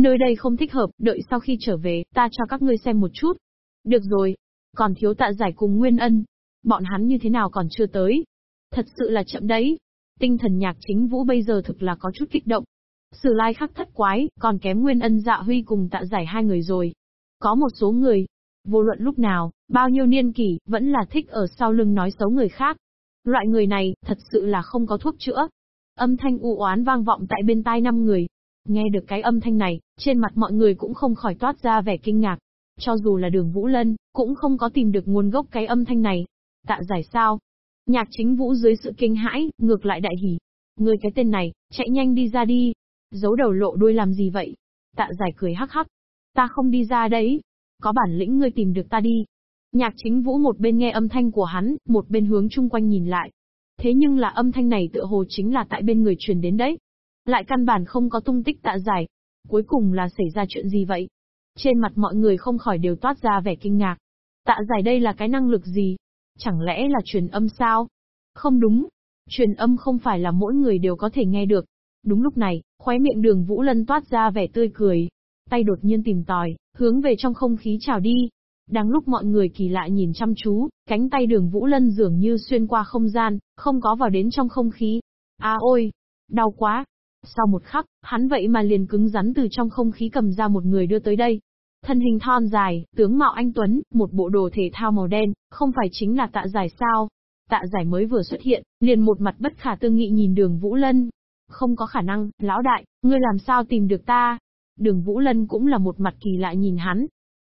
Nơi đây không thích hợp, đợi sau khi trở về, ta cho các ngươi xem một chút. Được rồi. Còn thiếu tạ giải cùng Nguyên Ân. Bọn hắn như thế nào còn chưa tới. Thật sự là chậm đấy. Tinh thần nhạc chính vũ bây giờ thực là có chút kích động. Sử lai khắc thất quái, còn kém Nguyên Ân dạ huy cùng tạ giải hai người rồi. Có một số người, Vô luận lúc nào, bao nhiêu niên kỷ, vẫn là thích ở sau lưng nói xấu người khác. Loại người này, thật sự là không có thuốc chữa. Âm thanh u oán vang vọng tại bên tai năm người. Nghe được cái âm thanh này, trên mặt mọi người cũng không khỏi toát ra vẻ kinh ngạc. Cho dù là đường Vũ Lân, cũng không có tìm được nguồn gốc cái âm thanh này. Tạ giải sao? Nhạc chính Vũ dưới sự kinh hãi, ngược lại đại hỉ. Người cái tên này, chạy nhanh đi ra đi. Giấu đầu lộ đuôi làm gì vậy? Tạ giải cười hắc hắc. Ta không đi ra đấy. Có bản lĩnh ngươi tìm được ta đi. Nhạc chính Vũ một bên nghe âm thanh của hắn, một bên hướng chung quanh nhìn lại. Thế nhưng là âm thanh này tựa hồ chính là tại bên người truyền đến đấy. Lại căn bản không có tung tích tạ giải. Cuối cùng là xảy ra chuyện gì vậy? Trên mặt mọi người không khỏi đều toát ra vẻ kinh ngạc. Tạ giải đây là cái năng lực gì? Chẳng lẽ là truyền âm sao? Không đúng. Truyền âm không phải là mỗi người đều có thể nghe được. Đúng lúc này, khóe miệng đường Vũ Lân toát ra vẻ tươi cười. Tay đột nhiên tìm tòi, hướng về trong không khí trào đi. Đang lúc mọi người kỳ lạ nhìn chăm chú, cánh tay đường Vũ Lân dường như xuyên qua không gian, không có vào đến trong không khí. À ôi! Đau quá! Sau một khắc, hắn vậy mà liền cứng rắn từ trong không khí cầm ra một người đưa tới đây. Thân hình thon dài, tướng mạo anh Tuấn, một bộ đồ thể thao màu đen, không phải chính là tạ giải sao. Tạ giải mới vừa xuất hiện, liền một mặt bất khả tư nghị nhìn đường Vũ Lân. Không có khả năng, lão đại, ngươi làm sao tìm được ta? Đường Vũ Lân cũng là một mặt kỳ lạ nhìn hắn.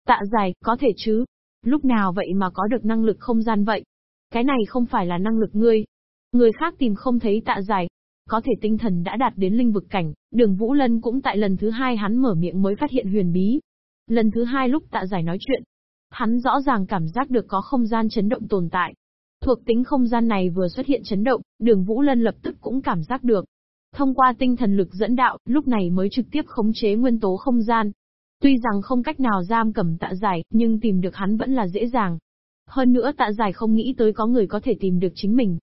Tạ giải, có thể chứ? Lúc nào vậy mà có được năng lực không gian vậy? Cái này không phải là năng lực ngươi. Người khác tìm không thấy tạ giải. Có thể tinh thần đã đạt đến linh vực cảnh, đường Vũ Lân cũng tại lần thứ hai hắn mở miệng mới phát hiện huyền bí. Lần thứ hai lúc tạ giải nói chuyện, hắn rõ ràng cảm giác được có không gian chấn động tồn tại. Thuộc tính không gian này vừa xuất hiện chấn động, đường Vũ Lân lập tức cũng cảm giác được. Thông qua tinh thần lực dẫn đạo, lúc này mới trực tiếp khống chế nguyên tố không gian. Tuy rằng không cách nào giam cầm tạ giải, nhưng tìm được hắn vẫn là dễ dàng. Hơn nữa tạ giải không nghĩ tới có người có thể tìm được chính mình.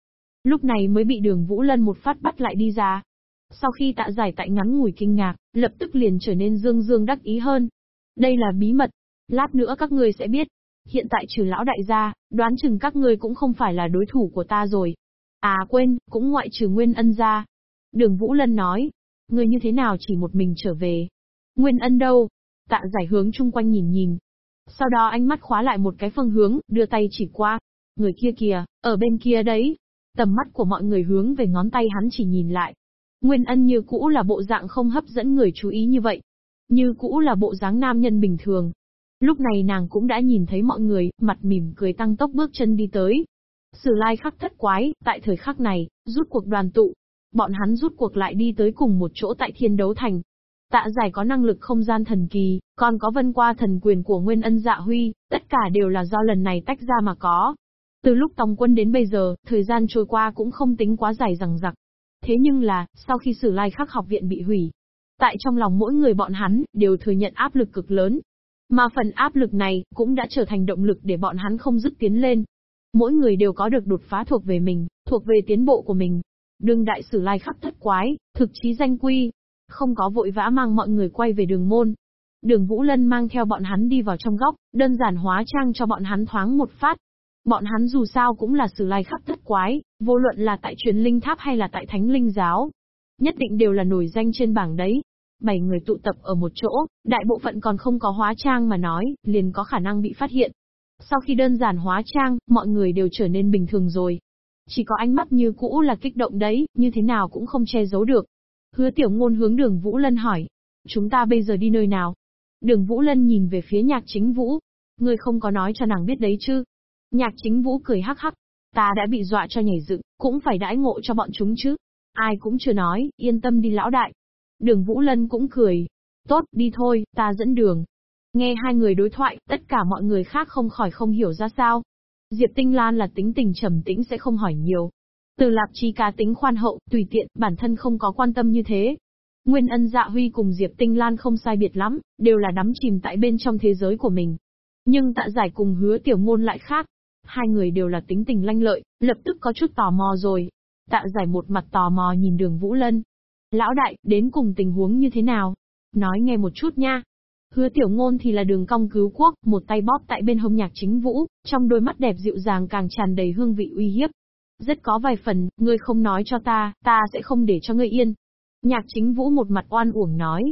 Lúc này mới bị đường Vũ Lân một phát bắt lại đi ra. Sau khi tạ giải tại ngắn ngủi kinh ngạc, lập tức liền trở nên dương dương đắc ý hơn. Đây là bí mật. Lát nữa các ngươi sẽ biết. Hiện tại trừ lão đại gia, đoán chừng các ngươi cũng không phải là đối thủ của ta rồi. À quên, cũng ngoại trừ Nguyên Ân gia. Đường Vũ Lân nói. Ngươi như thế nào chỉ một mình trở về? Nguyên Ân đâu? Tạ giải hướng chung quanh nhìn nhìn. Sau đó ánh mắt khóa lại một cái phương hướng, đưa tay chỉ qua. Người kia kìa, ở bên kia đấy. Tầm mắt của mọi người hướng về ngón tay hắn chỉ nhìn lại. Nguyên ân như cũ là bộ dạng không hấp dẫn người chú ý như vậy. Như cũ là bộ dáng nam nhân bình thường. Lúc này nàng cũng đã nhìn thấy mọi người, mặt mỉm cười tăng tốc bước chân đi tới. Sử lai khắc thất quái, tại thời khắc này, rút cuộc đoàn tụ. Bọn hắn rút cuộc lại đi tới cùng một chỗ tại thiên đấu thành. Tạ giải có năng lực không gian thần kỳ, còn có vân qua thần quyền của Nguyên Ân Dạ Huy, tất cả đều là do lần này tách ra mà có. Từ lúc tòng quân đến bây giờ, thời gian trôi qua cũng không tính quá dài rằng rặc. Thế nhưng là, sau khi sử lai khắc học viện bị hủy, tại trong lòng mỗi người bọn hắn, đều thừa nhận áp lực cực lớn. Mà phần áp lực này, cũng đã trở thành động lực để bọn hắn không dứt tiến lên. Mỗi người đều có được đột phá thuộc về mình, thuộc về tiến bộ của mình. Đương đại sử lai khắc thất quái, thực chí danh quy. Không có vội vã mang mọi người quay về đường môn. Đường Vũ Lân mang theo bọn hắn đi vào trong góc, đơn giản hóa trang cho bọn hắn thoáng một phát. Bọn hắn dù sao cũng là sử lai khắp thất quái, vô luận là tại truyền linh tháp hay là tại thánh linh giáo. Nhất định đều là nổi danh trên bảng đấy. Bảy người tụ tập ở một chỗ, đại bộ phận còn không có hóa trang mà nói, liền có khả năng bị phát hiện. Sau khi đơn giản hóa trang, mọi người đều trở nên bình thường rồi. Chỉ có ánh mắt như cũ là kích động đấy, như thế nào cũng không che giấu được. Hứa tiểu ngôn hướng đường Vũ Lân hỏi. Chúng ta bây giờ đi nơi nào? Đường Vũ Lân nhìn về phía nhạc chính Vũ. Ngươi không có nói cho nàng biết đấy chứ? Nhạc chính Vũ cười hắc hắc. Ta đã bị dọa cho nhảy dựng, cũng phải đãi ngộ cho bọn chúng chứ. Ai cũng chưa nói, yên tâm đi lão đại. Đường Vũ Lân cũng cười. Tốt, đi thôi, ta dẫn đường. Nghe hai người đối thoại, tất cả mọi người khác không khỏi không hiểu ra sao. Diệp Tinh Lan là tính tình trầm tĩnh sẽ không hỏi nhiều. Từ Lạp Chi cá tính khoan hậu, tùy tiện, bản thân không có quan tâm như thế. Nguyên ân dạ huy cùng Diệp Tinh Lan không sai biệt lắm, đều là đắm chìm tại bên trong thế giới của mình. Nhưng tạ giải cùng hứa tiểu ngôn lại khác. Hai người đều là tính tình lanh lợi, lập tức có chút tò mò rồi. Tạ giải một mặt tò mò nhìn đường Vũ Lân. Lão đại, đến cùng tình huống như thế nào? Nói nghe một chút nha. Hứa tiểu ngôn thì là đường cong cứu quốc, một tay bóp tại bên hông nhạc chính vũ, trong đôi mắt đẹp dịu dàng càng tràn đầy hương vị uy hiếp. Rất có vài phần, ngươi không nói cho ta, ta sẽ không để cho ngươi yên. Nhạc chính vũ một mặt oan uổng nói.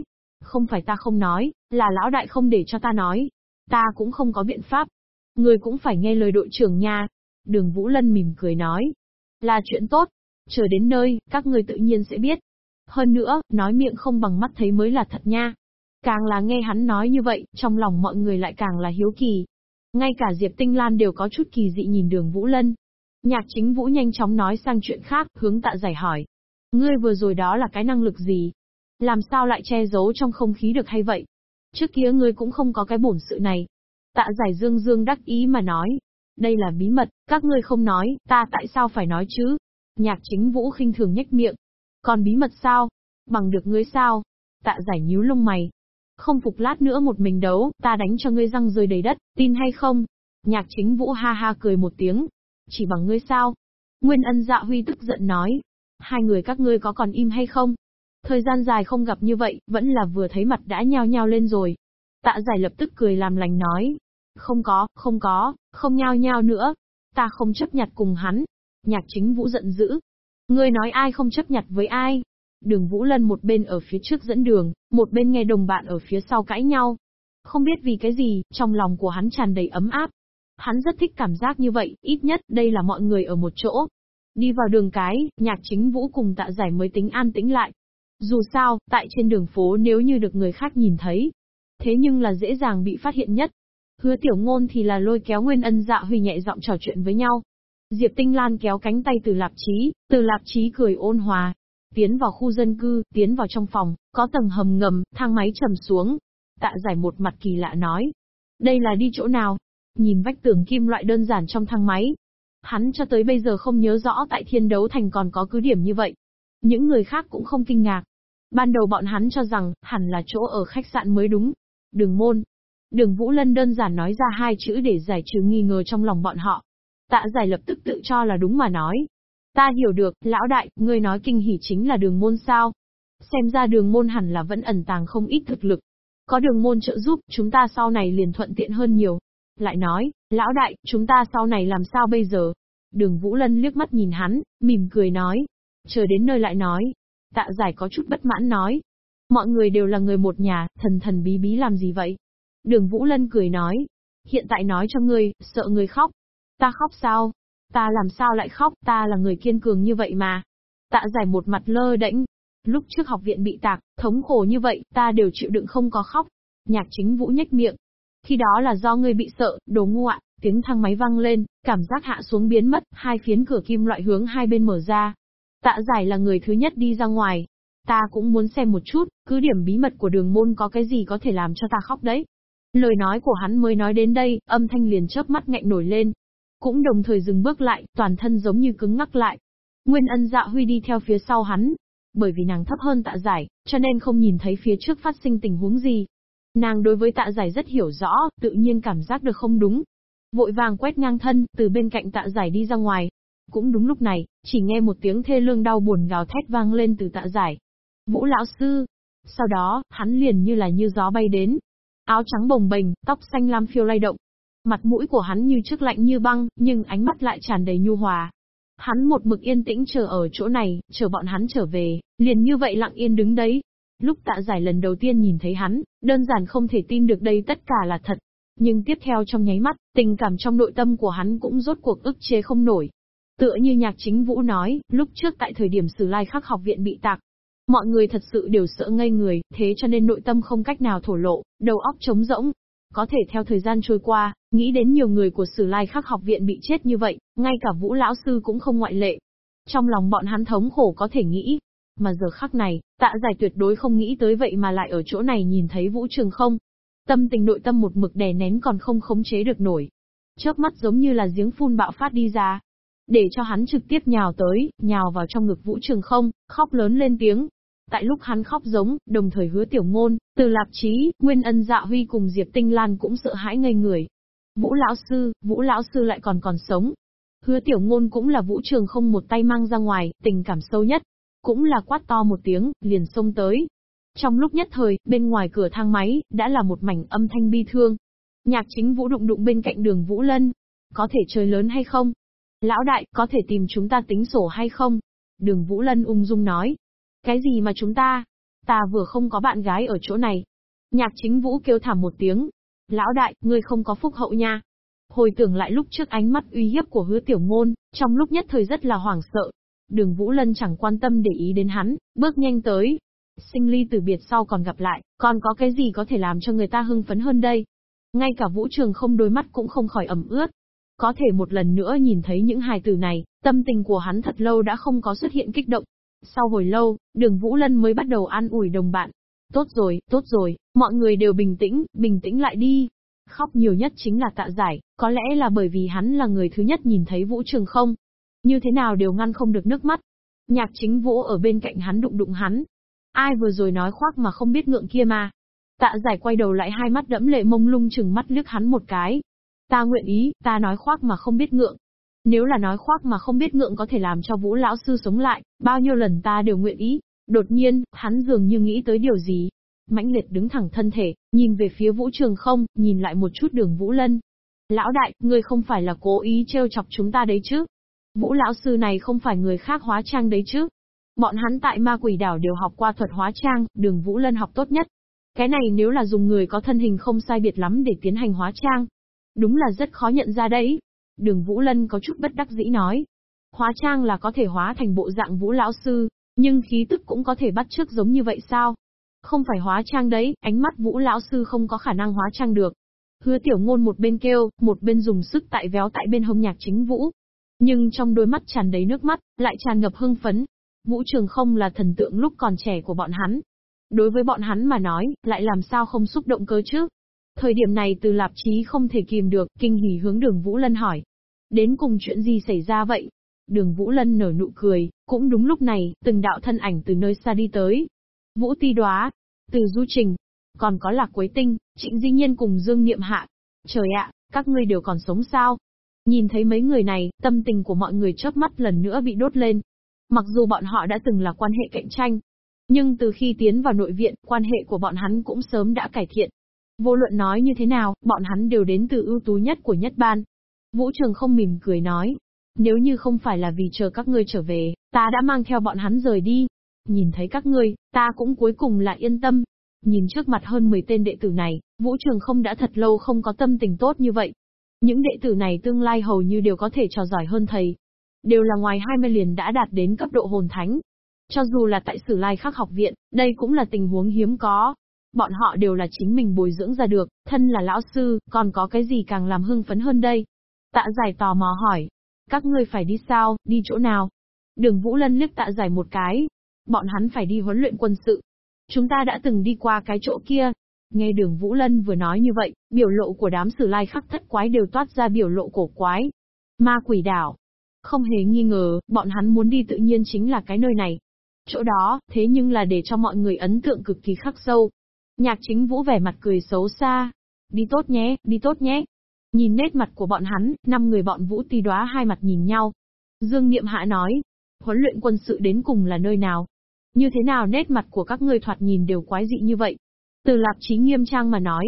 Không phải ta không nói, là lão đại không để cho ta nói. Ta cũng không có biện pháp. Người cũng phải nghe lời đội trưởng nha. Đường Vũ Lân mỉm cười nói. Là chuyện tốt. Chờ đến nơi, các người tự nhiên sẽ biết. Hơn nữa, nói miệng không bằng mắt thấy mới là thật nha. Càng là nghe hắn nói như vậy, trong lòng mọi người lại càng là hiếu kỳ. Ngay cả Diệp Tinh Lan đều có chút kỳ dị nhìn đường Vũ Lân. Nhạc chính Vũ nhanh chóng nói sang chuyện khác, hướng tạ giải hỏi. Ngươi vừa rồi đó là cái năng lực gì? Làm sao lại che giấu trong không khí được hay vậy? Trước kia ngươi cũng không có cái bổn sự này. Tạ giải dương dương đắc ý mà nói. Đây là bí mật, các ngươi không nói, ta tại sao phải nói chứ? Nhạc chính vũ khinh thường nhếch miệng. Còn bí mật sao? Bằng được ngươi sao? Tạ giải nhíu lông mày. Không phục lát nữa một mình đấu, ta đánh cho ngươi răng rơi đầy đất, tin hay không? Nhạc chính vũ ha ha cười một tiếng. Chỉ bằng ngươi sao? Nguyên ân dạ huy tức giận nói. Hai người các ngươi có còn im hay không? Thời gian dài không gặp như vậy, vẫn là vừa thấy mặt đã nhao nhao lên rồi. Tạ giải lập tức cười làm lành nói. Không có, không có, không nhao nhao nữa. Ta không chấp nhặt cùng hắn. Nhạc chính vũ giận dữ. Ngươi nói ai không chấp nhặt với ai? Đường Vũ Lân một bên ở phía trước dẫn đường, một bên nghe đồng bạn ở phía sau cãi nhau. Không biết vì cái gì, trong lòng của hắn tràn đầy ấm áp. Hắn rất thích cảm giác như vậy, ít nhất đây là mọi người ở một chỗ. Đi vào đường cái, nhạc chính Vũ cùng tạ giải mới tính an tĩnh lại. Dù sao, tại trên đường phố nếu như được người khác nhìn thấy, thế nhưng là dễ dàng bị phát hiện nhất. Hứa tiểu ngôn thì là lôi kéo Nguyên Ân dạ huy nhẹ giọng trò chuyện với nhau. Diệp Tinh Lan kéo cánh tay từ lạp trí, từ lạp trí cười ôn hòa. Tiến vào khu dân cư, tiến vào trong phòng, có tầng hầm ngầm, thang máy trầm xuống. Tạ giải một mặt kỳ lạ nói. Đây là đi chỗ nào? Nhìn vách tường kim loại đơn giản trong thang máy. Hắn cho tới bây giờ không nhớ rõ tại thiên đấu thành còn có cứ điểm như vậy. Những người khác cũng không kinh ngạc. Ban đầu bọn hắn cho rằng, hẳn là chỗ ở khách sạn mới đúng. Đường môn. Đường Vũ Lân đơn giản nói ra hai chữ để giải trừ nghi ngờ trong lòng bọn họ. Tạ giải lập tức tự cho là đúng mà nói. Ta hiểu được, lão đại, ngươi nói kinh hỉ chính là đường môn sao. Xem ra đường môn hẳn là vẫn ẩn tàng không ít thực lực. Có đường môn trợ giúp, chúng ta sau này liền thuận tiện hơn nhiều. Lại nói, lão đại, chúng ta sau này làm sao bây giờ? Đường Vũ Lân liếc mắt nhìn hắn, mỉm cười nói. Chờ đến nơi lại nói. Tạ giải có chút bất mãn nói. Mọi người đều là người một nhà, thần thần bí bí làm gì vậy? Đường Vũ Lân cười nói. Hiện tại nói cho ngươi, sợ ngươi khóc. Ta khóc sao? Ta làm sao lại khóc, ta là người kiên cường như vậy mà. Tạ giải một mặt lơ đễnh. Lúc trước học viện bị tạc, thống khổ như vậy, ta đều chịu đựng không có khóc. Nhạc chính vũ nhếch miệng. Khi đó là do ngươi bị sợ, đồ ngu ạ, tiếng thang máy vang lên, cảm giác hạ xuống biến mất, hai phiến cửa kim loại hướng hai bên mở ra. Tạ giải là người thứ nhất đi ra ngoài. Ta cũng muốn xem một chút, cứ điểm bí mật của đường môn có cái gì có thể làm cho ta khóc đấy. Lời nói của hắn mới nói đến đây, âm thanh liền chớp mắt ngạnh nổi lên, cũng đồng thời dừng bước lại, toàn thân giống như cứng ngắc lại. Nguyên ân dạ huy đi theo phía sau hắn. Bởi vì nàng thấp hơn tạ giải, cho nên không nhìn thấy phía trước phát sinh tình huống gì. Nàng đối với tạ giải rất hiểu rõ, tự nhiên cảm giác được không đúng. Vội vàng quét ngang thân, từ bên cạnh tạ giải đi ra ngoài. Cũng đúng lúc này, chỉ nghe một tiếng thê lương đau buồn gào thét vang lên từ tạ giải. Vũ lão sư. Sau đó, hắn liền như là như gió bay đến. Áo trắng bồng bềnh, tóc xanh lam phiêu lay động, Mặt mũi của hắn như trước lạnh như băng, nhưng ánh mắt lại tràn đầy nhu hòa. Hắn một mực yên tĩnh chờ ở chỗ này, chờ bọn hắn trở về, liền như vậy lặng yên đứng đấy. Lúc tạ giải lần đầu tiên nhìn thấy hắn, đơn giản không thể tin được đây tất cả là thật. Nhưng tiếp theo trong nháy mắt, tình cảm trong nội tâm của hắn cũng rốt cuộc ức chế không nổi. Tựa như nhạc chính vũ nói, lúc trước tại thời điểm sử lai khắc học viện bị tạc, mọi người thật sự đều sợ ngây người, thế cho nên nội tâm không cách nào thổ lộ, đầu óc trống rỗng, có thể theo thời gian trôi qua, nghĩ đến nhiều người của Sử Lai Khắc học viện bị chết như vậy, ngay cả Vũ lão sư cũng không ngoại lệ. Trong lòng bọn hắn thống khổ có thể nghĩ, mà giờ khắc này, tạ giải tuyệt đối không nghĩ tới vậy mà lại ở chỗ này nhìn thấy Vũ Trường không. Tâm tình nội tâm một mực đè nén còn không khống chế được nổi. Chớp mắt giống như là giếng phun bạo phát đi ra. Để cho hắn trực tiếp nhào tới, nhào vào trong ngực Vũ Trường không, khóc lớn lên tiếng, Tại lúc hắn khóc giống, đồng thời hứa tiểu ngôn, từ lạp trí, nguyên ân dạ huy cùng Diệp Tinh Lan cũng sợ hãi ngây người. Vũ lão sư, vũ lão sư lại còn còn sống. Hứa tiểu ngôn cũng là vũ trường không một tay mang ra ngoài, tình cảm sâu nhất. Cũng là quát to một tiếng, liền xông tới. Trong lúc nhất thời, bên ngoài cửa thang máy, đã là một mảnh âm thanh bi thương. Nhạc chính vũ đụng đụng bên cạnh đường Vũ Lân. Có thể chơi lớn hay không? Lão đại, có thể tìm chúng ta tính sổ hay không? Đường Vũ Lân ung dung nói. Cái gì mà chúng ta? Ta vừa không có bạn gái ở chỗ này. Nhạc chính vũ kêu thảm một tiếng. Lão đại, ngươi không có phúc hậu nha. Hồi tưởng lại lúc trước ánh mắt uy hiếp của hứa tiểu ngôn, trong lúc nhất thời rất là hoảng sợ. Đường Vũ Lân chẳng quan tâm để ý đến hắn, bước nhanh tới. Sinh ly từ biệt sau còn gặp lại, còn có cái gì có thể làm cho người ta hưng phấn hơn đây? Ngay cả vũ trường không đôi mắt cũng không khỏi ẩm ướt. Có thể một lần nữa nhìn thấy những hài tử này, tâm tình của hắn thật lâu đã không có xuất hiện kích động. Sau hồi lâu, đường Vũ Lân mới bắt đầu an ủi đồng bạn. Tốt rồi, tốt rồi, mọi người đều bình tĩnh, bình tĩnh lại đi. Khóc nhiều nhất chính là tạ giải, có lẽ là bởi vì hắn là người thứ nhất nhìn thấy vũ trường không. Như thế nào đều ngăn không được nước mắt. Nhạc chính vũ ở bên cạnh hắn đụng đụng hắn. Ai vừa rồi nói khoác mà không biết ngượng kia mà. Tạ giải quay đầu lại hai mắt đẫm lệ mông lung chừng mắt liếc hắn một cái. Ta nguyện ý, ta nói khoác mà không biết ngượng. Nếu là nói khoác mà không biết ngượng có thể làm cho vũ lão sư sống lại, bao nhiêu lần ta đều nguyện ý. Đột nhiên, hắn dường như nghĩ tới điều gì. mãnh liệt đứng thẳng thân thể, nhìn về phía vũ trường không, nhìn lại một chút đường vũ lân. Lão đại, ngươi không phải là cố ý trêu chọc chúng ta đấy chứ? Vũ lão sư này không phải người khác hóa trang đấy chứ? Bọn hắn tại ma quỷ đảo đều học qua thuật hóa trang, đường Vũ Lân học tốt nhất, cái này nếu là dùng người có thân hình không sai biệt lắm để tiến hành hóa trang. Đúng là rất khó nhận ra đấy. Đường Vũ Lân có chút bất đắc dĩ nói. Hóa trang là có thể hóa thành bộ dạng Vũ Lão Sư, nhưng khí tức cũng có thể bắt chước giống như vậy sao? Không phải hóa trang đấy, ánh mắt Vũ Lão Sư không có khả năng hóa trang được. Hứa tiểu ngôn một bên kêu, một bên dùng sức tại véo tại bên hông nhạc chính Vũ. Nhưng trong đôi mắt tràn đầy nước mắt, lại tràn ngập hưng phấn. Vũ Trường không là thần tượng lúc còn trẻ của bọn hắn, Đối với bọn hắn mà nói, lại làm sao không xúc động cơ chứ? Thời điểm này từ lạp chí không thể kìm được, kinh hỉ hướng đường Vũ Lân hỏi. Đến cùng chuyện gì xảy ra vậy? Đường Vũ Lân nở nụ cười, cũng đúng lúc này, từng đạo thân ảnh từ nơi xa đi tới. Vũ Ti Đoá, từ Du Trình, còn có Lạc Quế Tinh, Trịnh Di Nhiên cùng Dương Niệm Hạ. Trời ạ, các ngươi đều còn sống sao? Nhìn thấy mấy người này, tâm tình của mọi người chớp mắt lần nữa bị đốt lên. Mặc dù bọn họ đã từng là quan hệ cạnh tranh, nhưng từ khi tiến vào nội viện, quan hệ của bọn hắn cũng sớm đã cải thiện. Vô luận nói như thế nào, bọn hắn đều đến từ ưu tú nhất của nhất ban. Vũ Trường không mỉm cười nói. Nếu như không phải là vì chờ các ngươi trở về, ta đã mang theo bọn hắn rời đi. Nhìn thấy các ngươi, ta cũng cuối cùng là yên tâm. Nhìn trước mặt hơn 10 tên đệ tử này, Vũ Trường không đã thật lâu không có tâm tình tốt như vậy. Những đệ tử này tương lai hầu như đều có thể trò giỏi hơn thầy. Đều là ngoài 20 liền đã đạt đến cấp độ hồn thánh, cho dù là tại Sử Lai Khắc học viện, đây cũng là tình huống hiếm có. Bọn họ đều là chính mình bồi dưỡng ra được, thân là lão sư, còn có cái gì càng làm hưng phấn hơn đây? Tạ giải tò mò hỏi. Các ngươi phải đi sao, đi chỗ nào? Đường Vũ Lân liếc tạ giải một cái. Bọn hắn phải đi huấn luyện quân sự. Chúng ta đã từng đi qua cái chỗ kia. Nghe đường Vũ Lân vừa nói như vậy, biểu lộ của đám sử lai khắc thất quái đều toát ra biểu lộ cổ quái. Ma quỷ đảo. Không hề nghi ngờ, bọn hắn muốn đi tự nhiên chính là cái nơi này. Chỗ đó, thế nhưng là để cho mọi người ấn tượng cực kỳ khắc sâu. Nhạc chính vũ vẻ mặt cười xấu xa. Đi tốt nhé, đi tốt nhé. Nhìn nét mặt của bọn hắn, năm người bọn vũ tì đoá hai mặt nhìn nhau. Dương Niệm Hạ nói, huấn luyện quân sự đến cùng là nơi nào? Như thế nào nét mặt của các ngươi thoạt nhìn đều quái dị như vậy? Từ lạp chí nghiêm trang mà nói,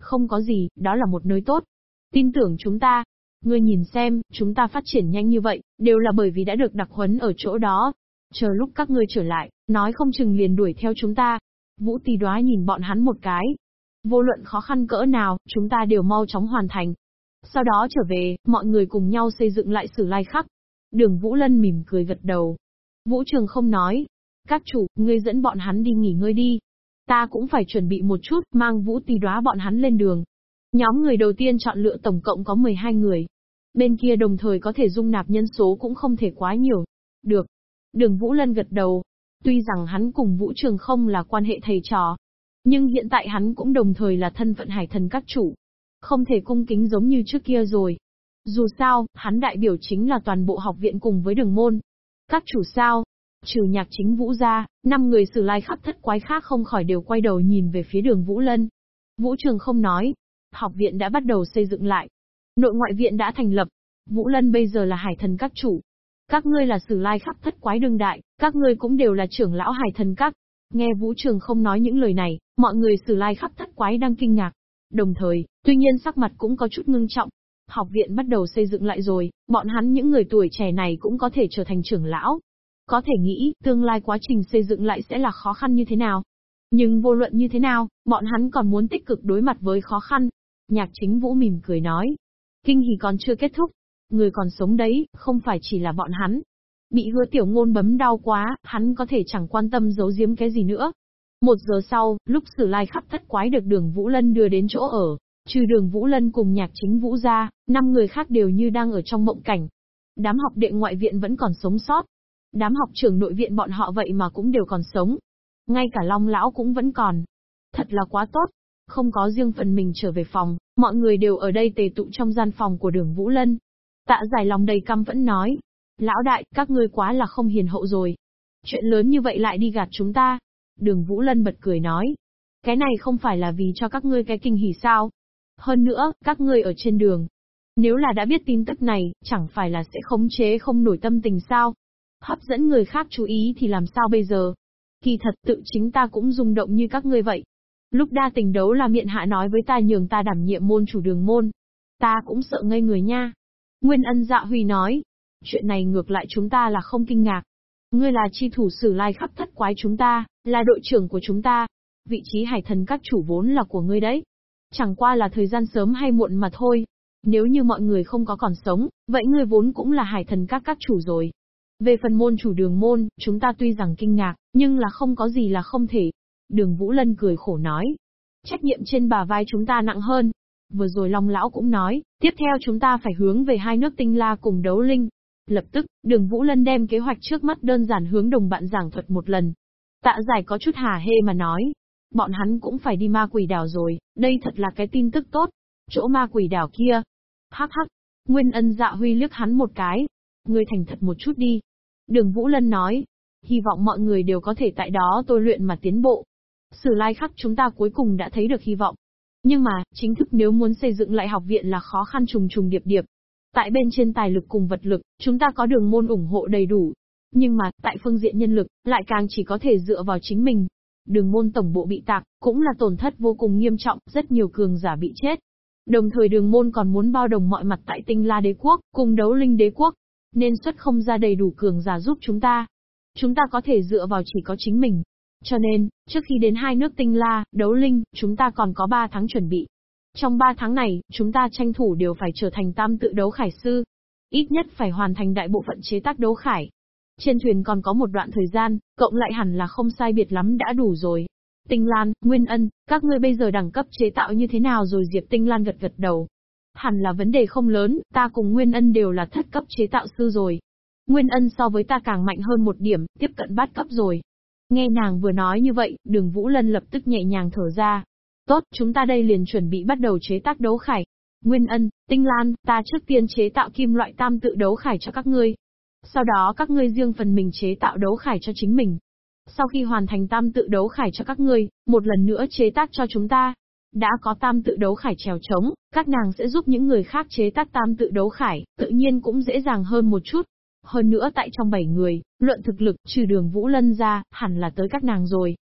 không có gì, đó là một nơi tốt. Tin tưởng chúng ta. Ngươi nhìn xem, chúng ta phát triển nhanh như vậy, đều là bởi vì đã được đặc huấn ở chỗ đó, chờ lúc các ngươi trở lại, nói không chừng liền đuổi theo chúng ta. Vũ tì đoá nhìn bọn hắn một cái. Vô luận khó khăn cỡ nào, chúng ta đều mau chóng hoàn thành. Sau đó trở về, mọi người cùng nhau xây dựng lại sử lai khắc. Đường Vũ Lân mỉm cười gật đầu. Vũ Trường không nói. Các chủ, ngươi dẫn bọn hắn đi nghỉ ngơi đi. Ta cũng phải chuẩn bị một chút, mang Vũ tì đoá bọn hắn lên đường. Nhóm người đầu tiên chọn lựa tổng cộng có 12 người. Bên kia đồng thời có thể dung nạp nhân số cũng không thể quá nhiều. Được, Đường Vũ Lân gật đầu. Tuy rằng hắn cùng Vũ Trường không là quan hệ thầy trò, nhưng hiện tại hắn cũng đồng thời là thân phận hải thần các chủ. Không thể cung kính giống như trước kia rồi. Dù sao, hắn đại biểu chính là toàn bộ học viện cùng với đường môn. Các chủ sao? Trừ nhạc chính Vũ ra, năm người sử lai khắp thất quái khác không khỏi đều quay đầu nhìn về phía đường Vũ Lân. Vũ Trường không nói. Học viện đã bắt đầu xây dựng lại. Nội ngoại viện đã thành lập. Vũ Lân bây giờ là hải thần các chủ, các ngươi là sử lai khắp thất quái đương đại, các ngươi cũng đều là trưởng lão hải thần các. Nghe Vũ Trường không nói những lời này, mọi người sử lai khắp thất quái đang kinh ngạc. Đồng thời, tuy nhiên sắc mặt cũng có chút ngưng trọng. Học viện bắt đầu xây dựng lại rồi, bọn hắn những người tuổi trẻ này cũng có thể trở thành trưởng lão. Có thể nghĩ, tương lai quá trình xây dựng lại sẽ là khó khăn như thế nào. Nhưng vô luận như thế nào, bọn hắn còn muốn tích cực đối mặt với khó khăn. Nhạc chính vũ mỉm cười nói. Kinh hỉ còn chưa kết thúc. Người còn sống đấy, không phải chỉ là bọn hắn. Bị hứa tiểu ngôn bấm đau quá, hắn có thể chẳng quan tâm giấu giếm cái gì nữa. Một giờ sau, lúc sử lai khắp thất quái được đường Vũ Lân đưa đến chỗ ở, trừ đường Vũ Lân cùng nhạc chính Vũ ra, năm người khác đều như đang ở trong mộng cảnh. Đám học đệ ngoại viện vẫn còn sống sót. Đám học trưởng nội viện bọn họ vậy mà cũng đều còn sống. Ngay cả Long Lão cũng vẫn còn. Thật là quá tốt. Không có riêng phần mình trở về phòng, mọi người đều ở đây tề tụ trong gian phòng của đường Vũ Lân. Tạ giải lòng đầy căm vẫn nói. Lão đại, các ngươi quá là không hiền hậu rồi. Chuyện lớn như vậy lại đi gạt chúng ta. Đường Vũ Lân bật cười nói. Cái này không phải là vì cho các ngươi cái kinh hỉ sao? Hơn nữa, các ngươi ở trên đường. Nếu là đã biết tin tức này, chẳng phải là sẽ khống chế không nổi tâm tình sao? Hấp dẫn người khác chú ý thì làm sao bây giờ? Kỳ thật tự chính ta cũng rung động như các ngươi vậy. Lúc đa tình đấu là miệng hạ nói với ta nhường ta đảm nhiệm môn chủ đường môn. Ta cũng sợ ngây người nha. Nguyên ân dạ huy nói. Chuyện này ngược lại chúng ta là không kinh ngạc. Ngươi là chi thủ sử lai khắp thất quái chúng ta, là đội trưởng của chúng ta. Vị trí hải thần các chủ vốn là của ngươi đấy. Chẳng qua là thời gian sớm hay muộn mà thôi. Nếu như mọi người không có còn sống, vậy ngươi vốn cũng là hải thần các các chủ rồi. Về phần môn chủ đường môn, chúng ta tuy rằng kinh ngạc, nhưng là không có gì là không thể. Đường Vũ Lân cười khổ nói. Trách nhiệm trên bà vai chúng ta nặng hơn. Vừa rồi Long Lão cũng nói, tiếp theo chúng ta phải hướng về hai nước tinh la cùng đấu linh. Lập tức, đường Vũ Lân đem kế hoạch trước mắt đơn giản hướng đồng bạn giảng thuật một lần. Tạ giải có chút hà hê mà nói. Bọn hắn cũng phải đi ma quỷ đảo rồi, đây thật là cái tin tức tốt. Chỗ ma quỷ đảo kia. Hắc hắc, Nguyên ân dạ huy liếc hắn một cái. người thành thật một chút đi. Đường Vũ Lân nói. Hy vọng mọi người đều có thể tại đó tôi luyện mà tiến bộ. Sử lai khắc chúng ta cuối cùng đã thấy được hy vọng. Nhưng mà, chính thức nếu muốn xây dựng lại học viện là khó khăn trùng trùng điệp điệp. Tại bên trên tài lực cùng vật lực, chúng ta có đường môn ủng hộ đầy đủ. Nhưng mà, tại phương diện nhân lực, lại càng chỉ có thể dựa vào chính mình. Đường môn tổng bộ bị tạc, cũng là tổn thất vô cùng nghiêm trọng, rất nhiều cường giả bị chết. Đồng thời đường môn còn muốn bao đồng mọi mặt tại tinh la đế quốc, cùng đấu linh đế quốc. Nên xuất không ra đầy đủ cường giả giúp chúng ta. Chúng ta có thể dựa vào chỉ có chính mình. Cho nên, trước khi đến hai nước tinh la, đấu linh, chúng ta còn có 3 tháng chuẩn bị. Trong 3 tháng này, chúng ta tranh thủ đều phải trở thành tam tự đấu khải sư. Ít nhất phải hoàn thành đại bộ phận chế tác đấu khải. Trên thuyền còn có một đoạn thời gian, cộng lại hẳn là không sai biệt lắm đã đủ rồi. Tinh Lan, Nguyên Ân, các ngươi bây giờ đẳng cấp chế tạo như thế nào rồi Diệp Tinh Lan gật gật đầu. Hẳn là vấn đề không lớn, ta cùng Nguyên Ân đều là thất cấp chế tạo sư rồi. Nguyên Ân so với ta càng mạnh hơn một điểm, tiếp cận bát cấp rồi. Nghe nàng vừa nói như vậy, đường Vũ Lân lập tức nhẹ nhàng thở ra. Tốt, chúng ta đây liền chuẩn bị bắt đầu chế tác đấu khải. Nguyên Ân, Tinh Lan, ta trước tiên chế tạo kim loại tam tự đấu khải cho các ngươi. Sau đó các ngươi riêng phần mình chế tạo đấu khải cho chính mình. Sau khi hoàn thành tam tự đấu khải cho các ngươi, một lần nữa chế tác cho chúng ta. Đã có tam tự đấu khải trèo trống, các nàng sẽ giúp những người khác chế tác tam tự đấu khải, tự nhiên cũng dễ dàng hơn một chút. Hơn nữa tại trong bảy người, luận thực lực trừ đường Vũ Lân ra, hẳn là tới các nàng rồi.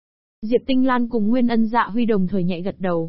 Diệp Tinh Lan cùng Nguyên Ân Dạ Huy đồng thời nhạy gật đầu.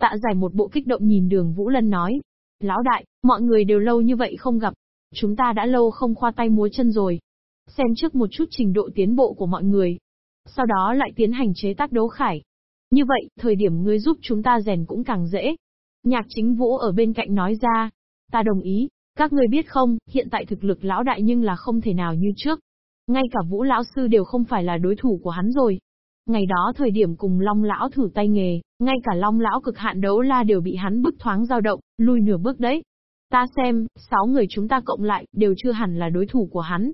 Tạ giải một bộ kích động nhìn đường Vũ Lân nói. Lão đại, mọi người đều lâu như vậy không gặp. Chúng ta đã lâu không khoa tay múa chân rồi. Xem trước một chút trình độ tiến bộ của mọi người. Sau đó lại tiến hành chế tác đấu khải. Như vậy, thời điểm ngươi giúp chúng ta rèn cũng càng dễ. Nhạc chính vũ ở bên cạnh nói ra. Ta đồng ý, các ngươi biết không, hiện tại thực lực lão đại nhưng là không thể nào như trước. Ngay cả vũ lão sư đều không phải là đối thủ của hắn rồi. Ngày đó thời điểm cùng long lão thử tay nghề, ngay cả long lão cực hạn đấu la đều bị hắn bức thoáng dao động, lùi nửa bước đấy. Ta xem, sáu người chúng ta cộng lại, đều chưa hẳn là đối thủ của hắn.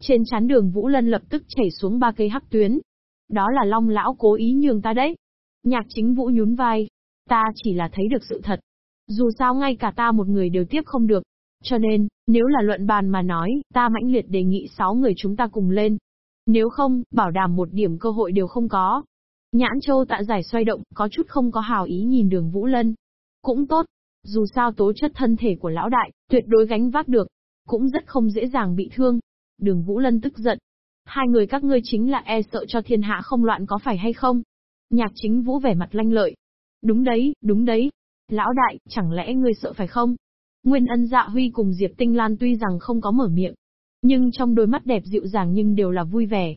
Trên chán đường Vũ Lân lập tức chảy xuống ba cây hắc tuyến. Đó là long lão cố ý nhường ta đấy. Nhạc chính Vũ nhún vai. Ta chỉ là thấy được sự thật. Dù sao ngay cả ta một người đều tiếp không được. Cho nên, nếu là luận bàn mà nói, ta mãnh liệt đề nghị sáu người chúng ta cùng lên. Nếu không, bảo đảm một điểm cơ hội đều không có. Nhãn châu tạ giải xoay động, có chút không có hào ý nhìn đường Vũ Lân. Cũng tốt, dù sao tố chất thân thể của lão đại, tuyệt đối gánh vác được, cũng rất không dễ dàng bị thương. Đường Vũ Lân tức giận. Hai người các ngươi chính là e sợ cho thiên hạ không loạn có phải hay không? Nhạc chính Vũ vẻ mặt lanh lợi. Đúng đấy, đúng đấy. Lão đại, chẳng lẽ ngươi sợ phải không? Nguyên ân dạ huy cùng Diệp Tinh Lan tuy rằng không có mở miệng, nhưng trong đôi mắt đẹp dịu dàng nhưng đều là vui vẻ.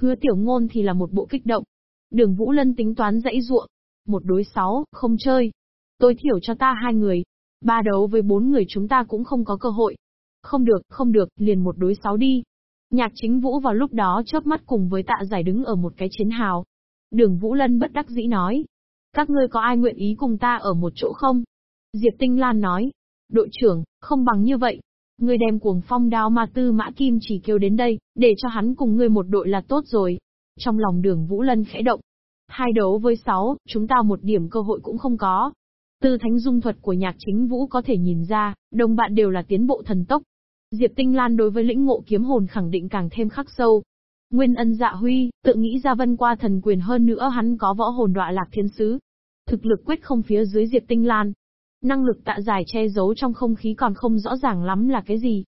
Hứa tiểu ngôn thì là một bộ kích động. Đường Vũ Lân tính toán dãy ruộng. Một đối sáu, không chơi. Tôi thiểu cho ta hai người. Ba đấu với bốn người chúng ta cũng không có cơ hội. Không được, không được, liền một đối sáu đi. Nhạc chính vũ vào lúc đó chớp mắt cùng với tạ giải đứng ở một cái chiến hào. Đường Vũ Lân bất đắc dĩ nói. Các ngươi có ai nguyện ý cùng ta ở một chỗ không? Diệp Tinh Lan nói. Đội trưởng, không bằng như vậy. Ngươi đem cuồng phong đao ma tư mã kim chỉ kêu đến đây, để cho hắn cùng ngươi một đội là tốt rồi. Trong lòng đường Vũ Lân khẽ động. Hai đấu với sáu, chúng ta một điểm cơ hội cũng không có. Từ thánh dung thuật của nhạc chính vũ có thể nhìn ra, đồng bạn đều là tiến bộ thần tốc. Diệp Tinh Lan đối với lĩnh ngộ kiếm hồn khẳng định càng thêm khắc sâu. Nguyên ân dạ huy, tự nghĩ ra vân qua thần quyền hơn nữa hắn có võ hồn đọa lạc thiên sứ. Thực lực quyết không phía dưới Diệp Tinh Lan. Năng lực tạ giải che giấu trong không khí còn không rõ ràng lắm là cái gì.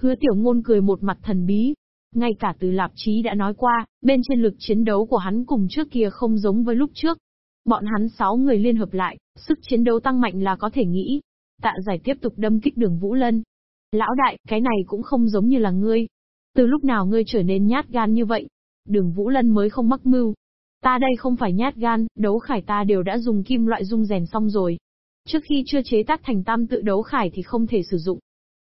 Hứa tiểu ngôn cười một mặt thần bí, ngay cả từ lạp chí đã nói qua, bên trên lực chiến đấu của hắn cùng trước kia không giống với lúc trước. Bọn hắn sáu người liên hợp lại, sức chiến đấu tăng mạnh là có thể nghĩ. Tạ giải tiếp tục đâm kích đường Vũ Lân. Lão đại, cái này cũng không giống như là ngươi. Từ lúc nào ngươi trở nên nhát gan như vậy? Đường Vũ Lân mới không mắc mưu. Ta đây không phải nhát gan, đấu khải ta đều đã dùng kim loại dung rèn xong rồi. Trước khi chưa chế tác thành tam tự đấu khải thì không thể sử dụng.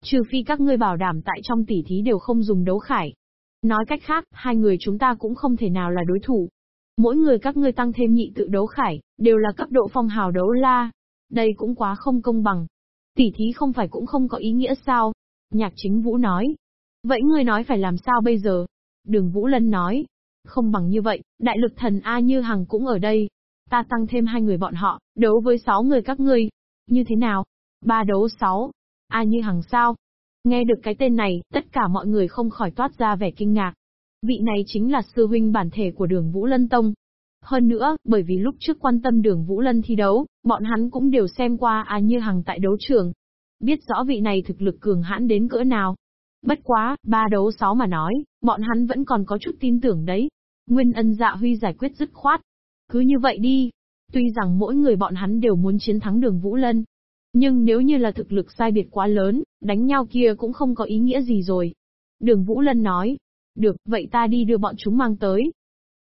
Trừ phi các ngươi bảo đảm tại trong tỉ thí đều không dùng đấu khải. Nói cách khác, hai người chúng ta cũng không thể nào là đối thủ. Mỗi người các ngươi tăng thêm nhị tự đấu khải, đều là cấp độ phong hào đấu la. Đây cũng quá không công bằng. Tỷ thí không phải cũng không có ý nghĩa sao? Nhạc chính Vũ nói. Vậy ngươi nói phải làm sao bây giờ? Đường Vũ Lân nói. Không bằng như vậy, đại lực thần A Như Hằng cũng ở đây. Ta tăng thêm hai người bọn họ, đấu với sáu người các ngươi. Như thế nào? Ba đấu sáu. A Như Hằng sao? Nghe được cái tên này, tất cả mọi người không khỏi toát ra vẻ kinh ngạc. Vị này chính là sư huynh bản thể của đường Vũ Lân Tông. Hơn nữa, bởi vì lúc trước quan tâm đường Vũ Lân thi đấu, bọn hắn cũng đều xem qua A Như Hằng tại đấu trường. Biết rõ vị này thực lực cường hãn đến cỡ nào. Bất quá, ba đấu sáu mà nói, bọn hắn vẫn còn có chút tin tưởng đấy. Nguyên ân dạ huy giải quyết dứt khoát. Cứ như vậy đi. Tuy rằng mỗi người bọn hắn đều muốn chiến thắng đường Vũ Lân, nhưng nếu như là thực lực sai biệt quá lớn, đánh nhau kia cũng không có ý nghĩa gì rồi. Đường Vũ Lân nói. Được, vậy ta đi đưa bọn chúng mang tới.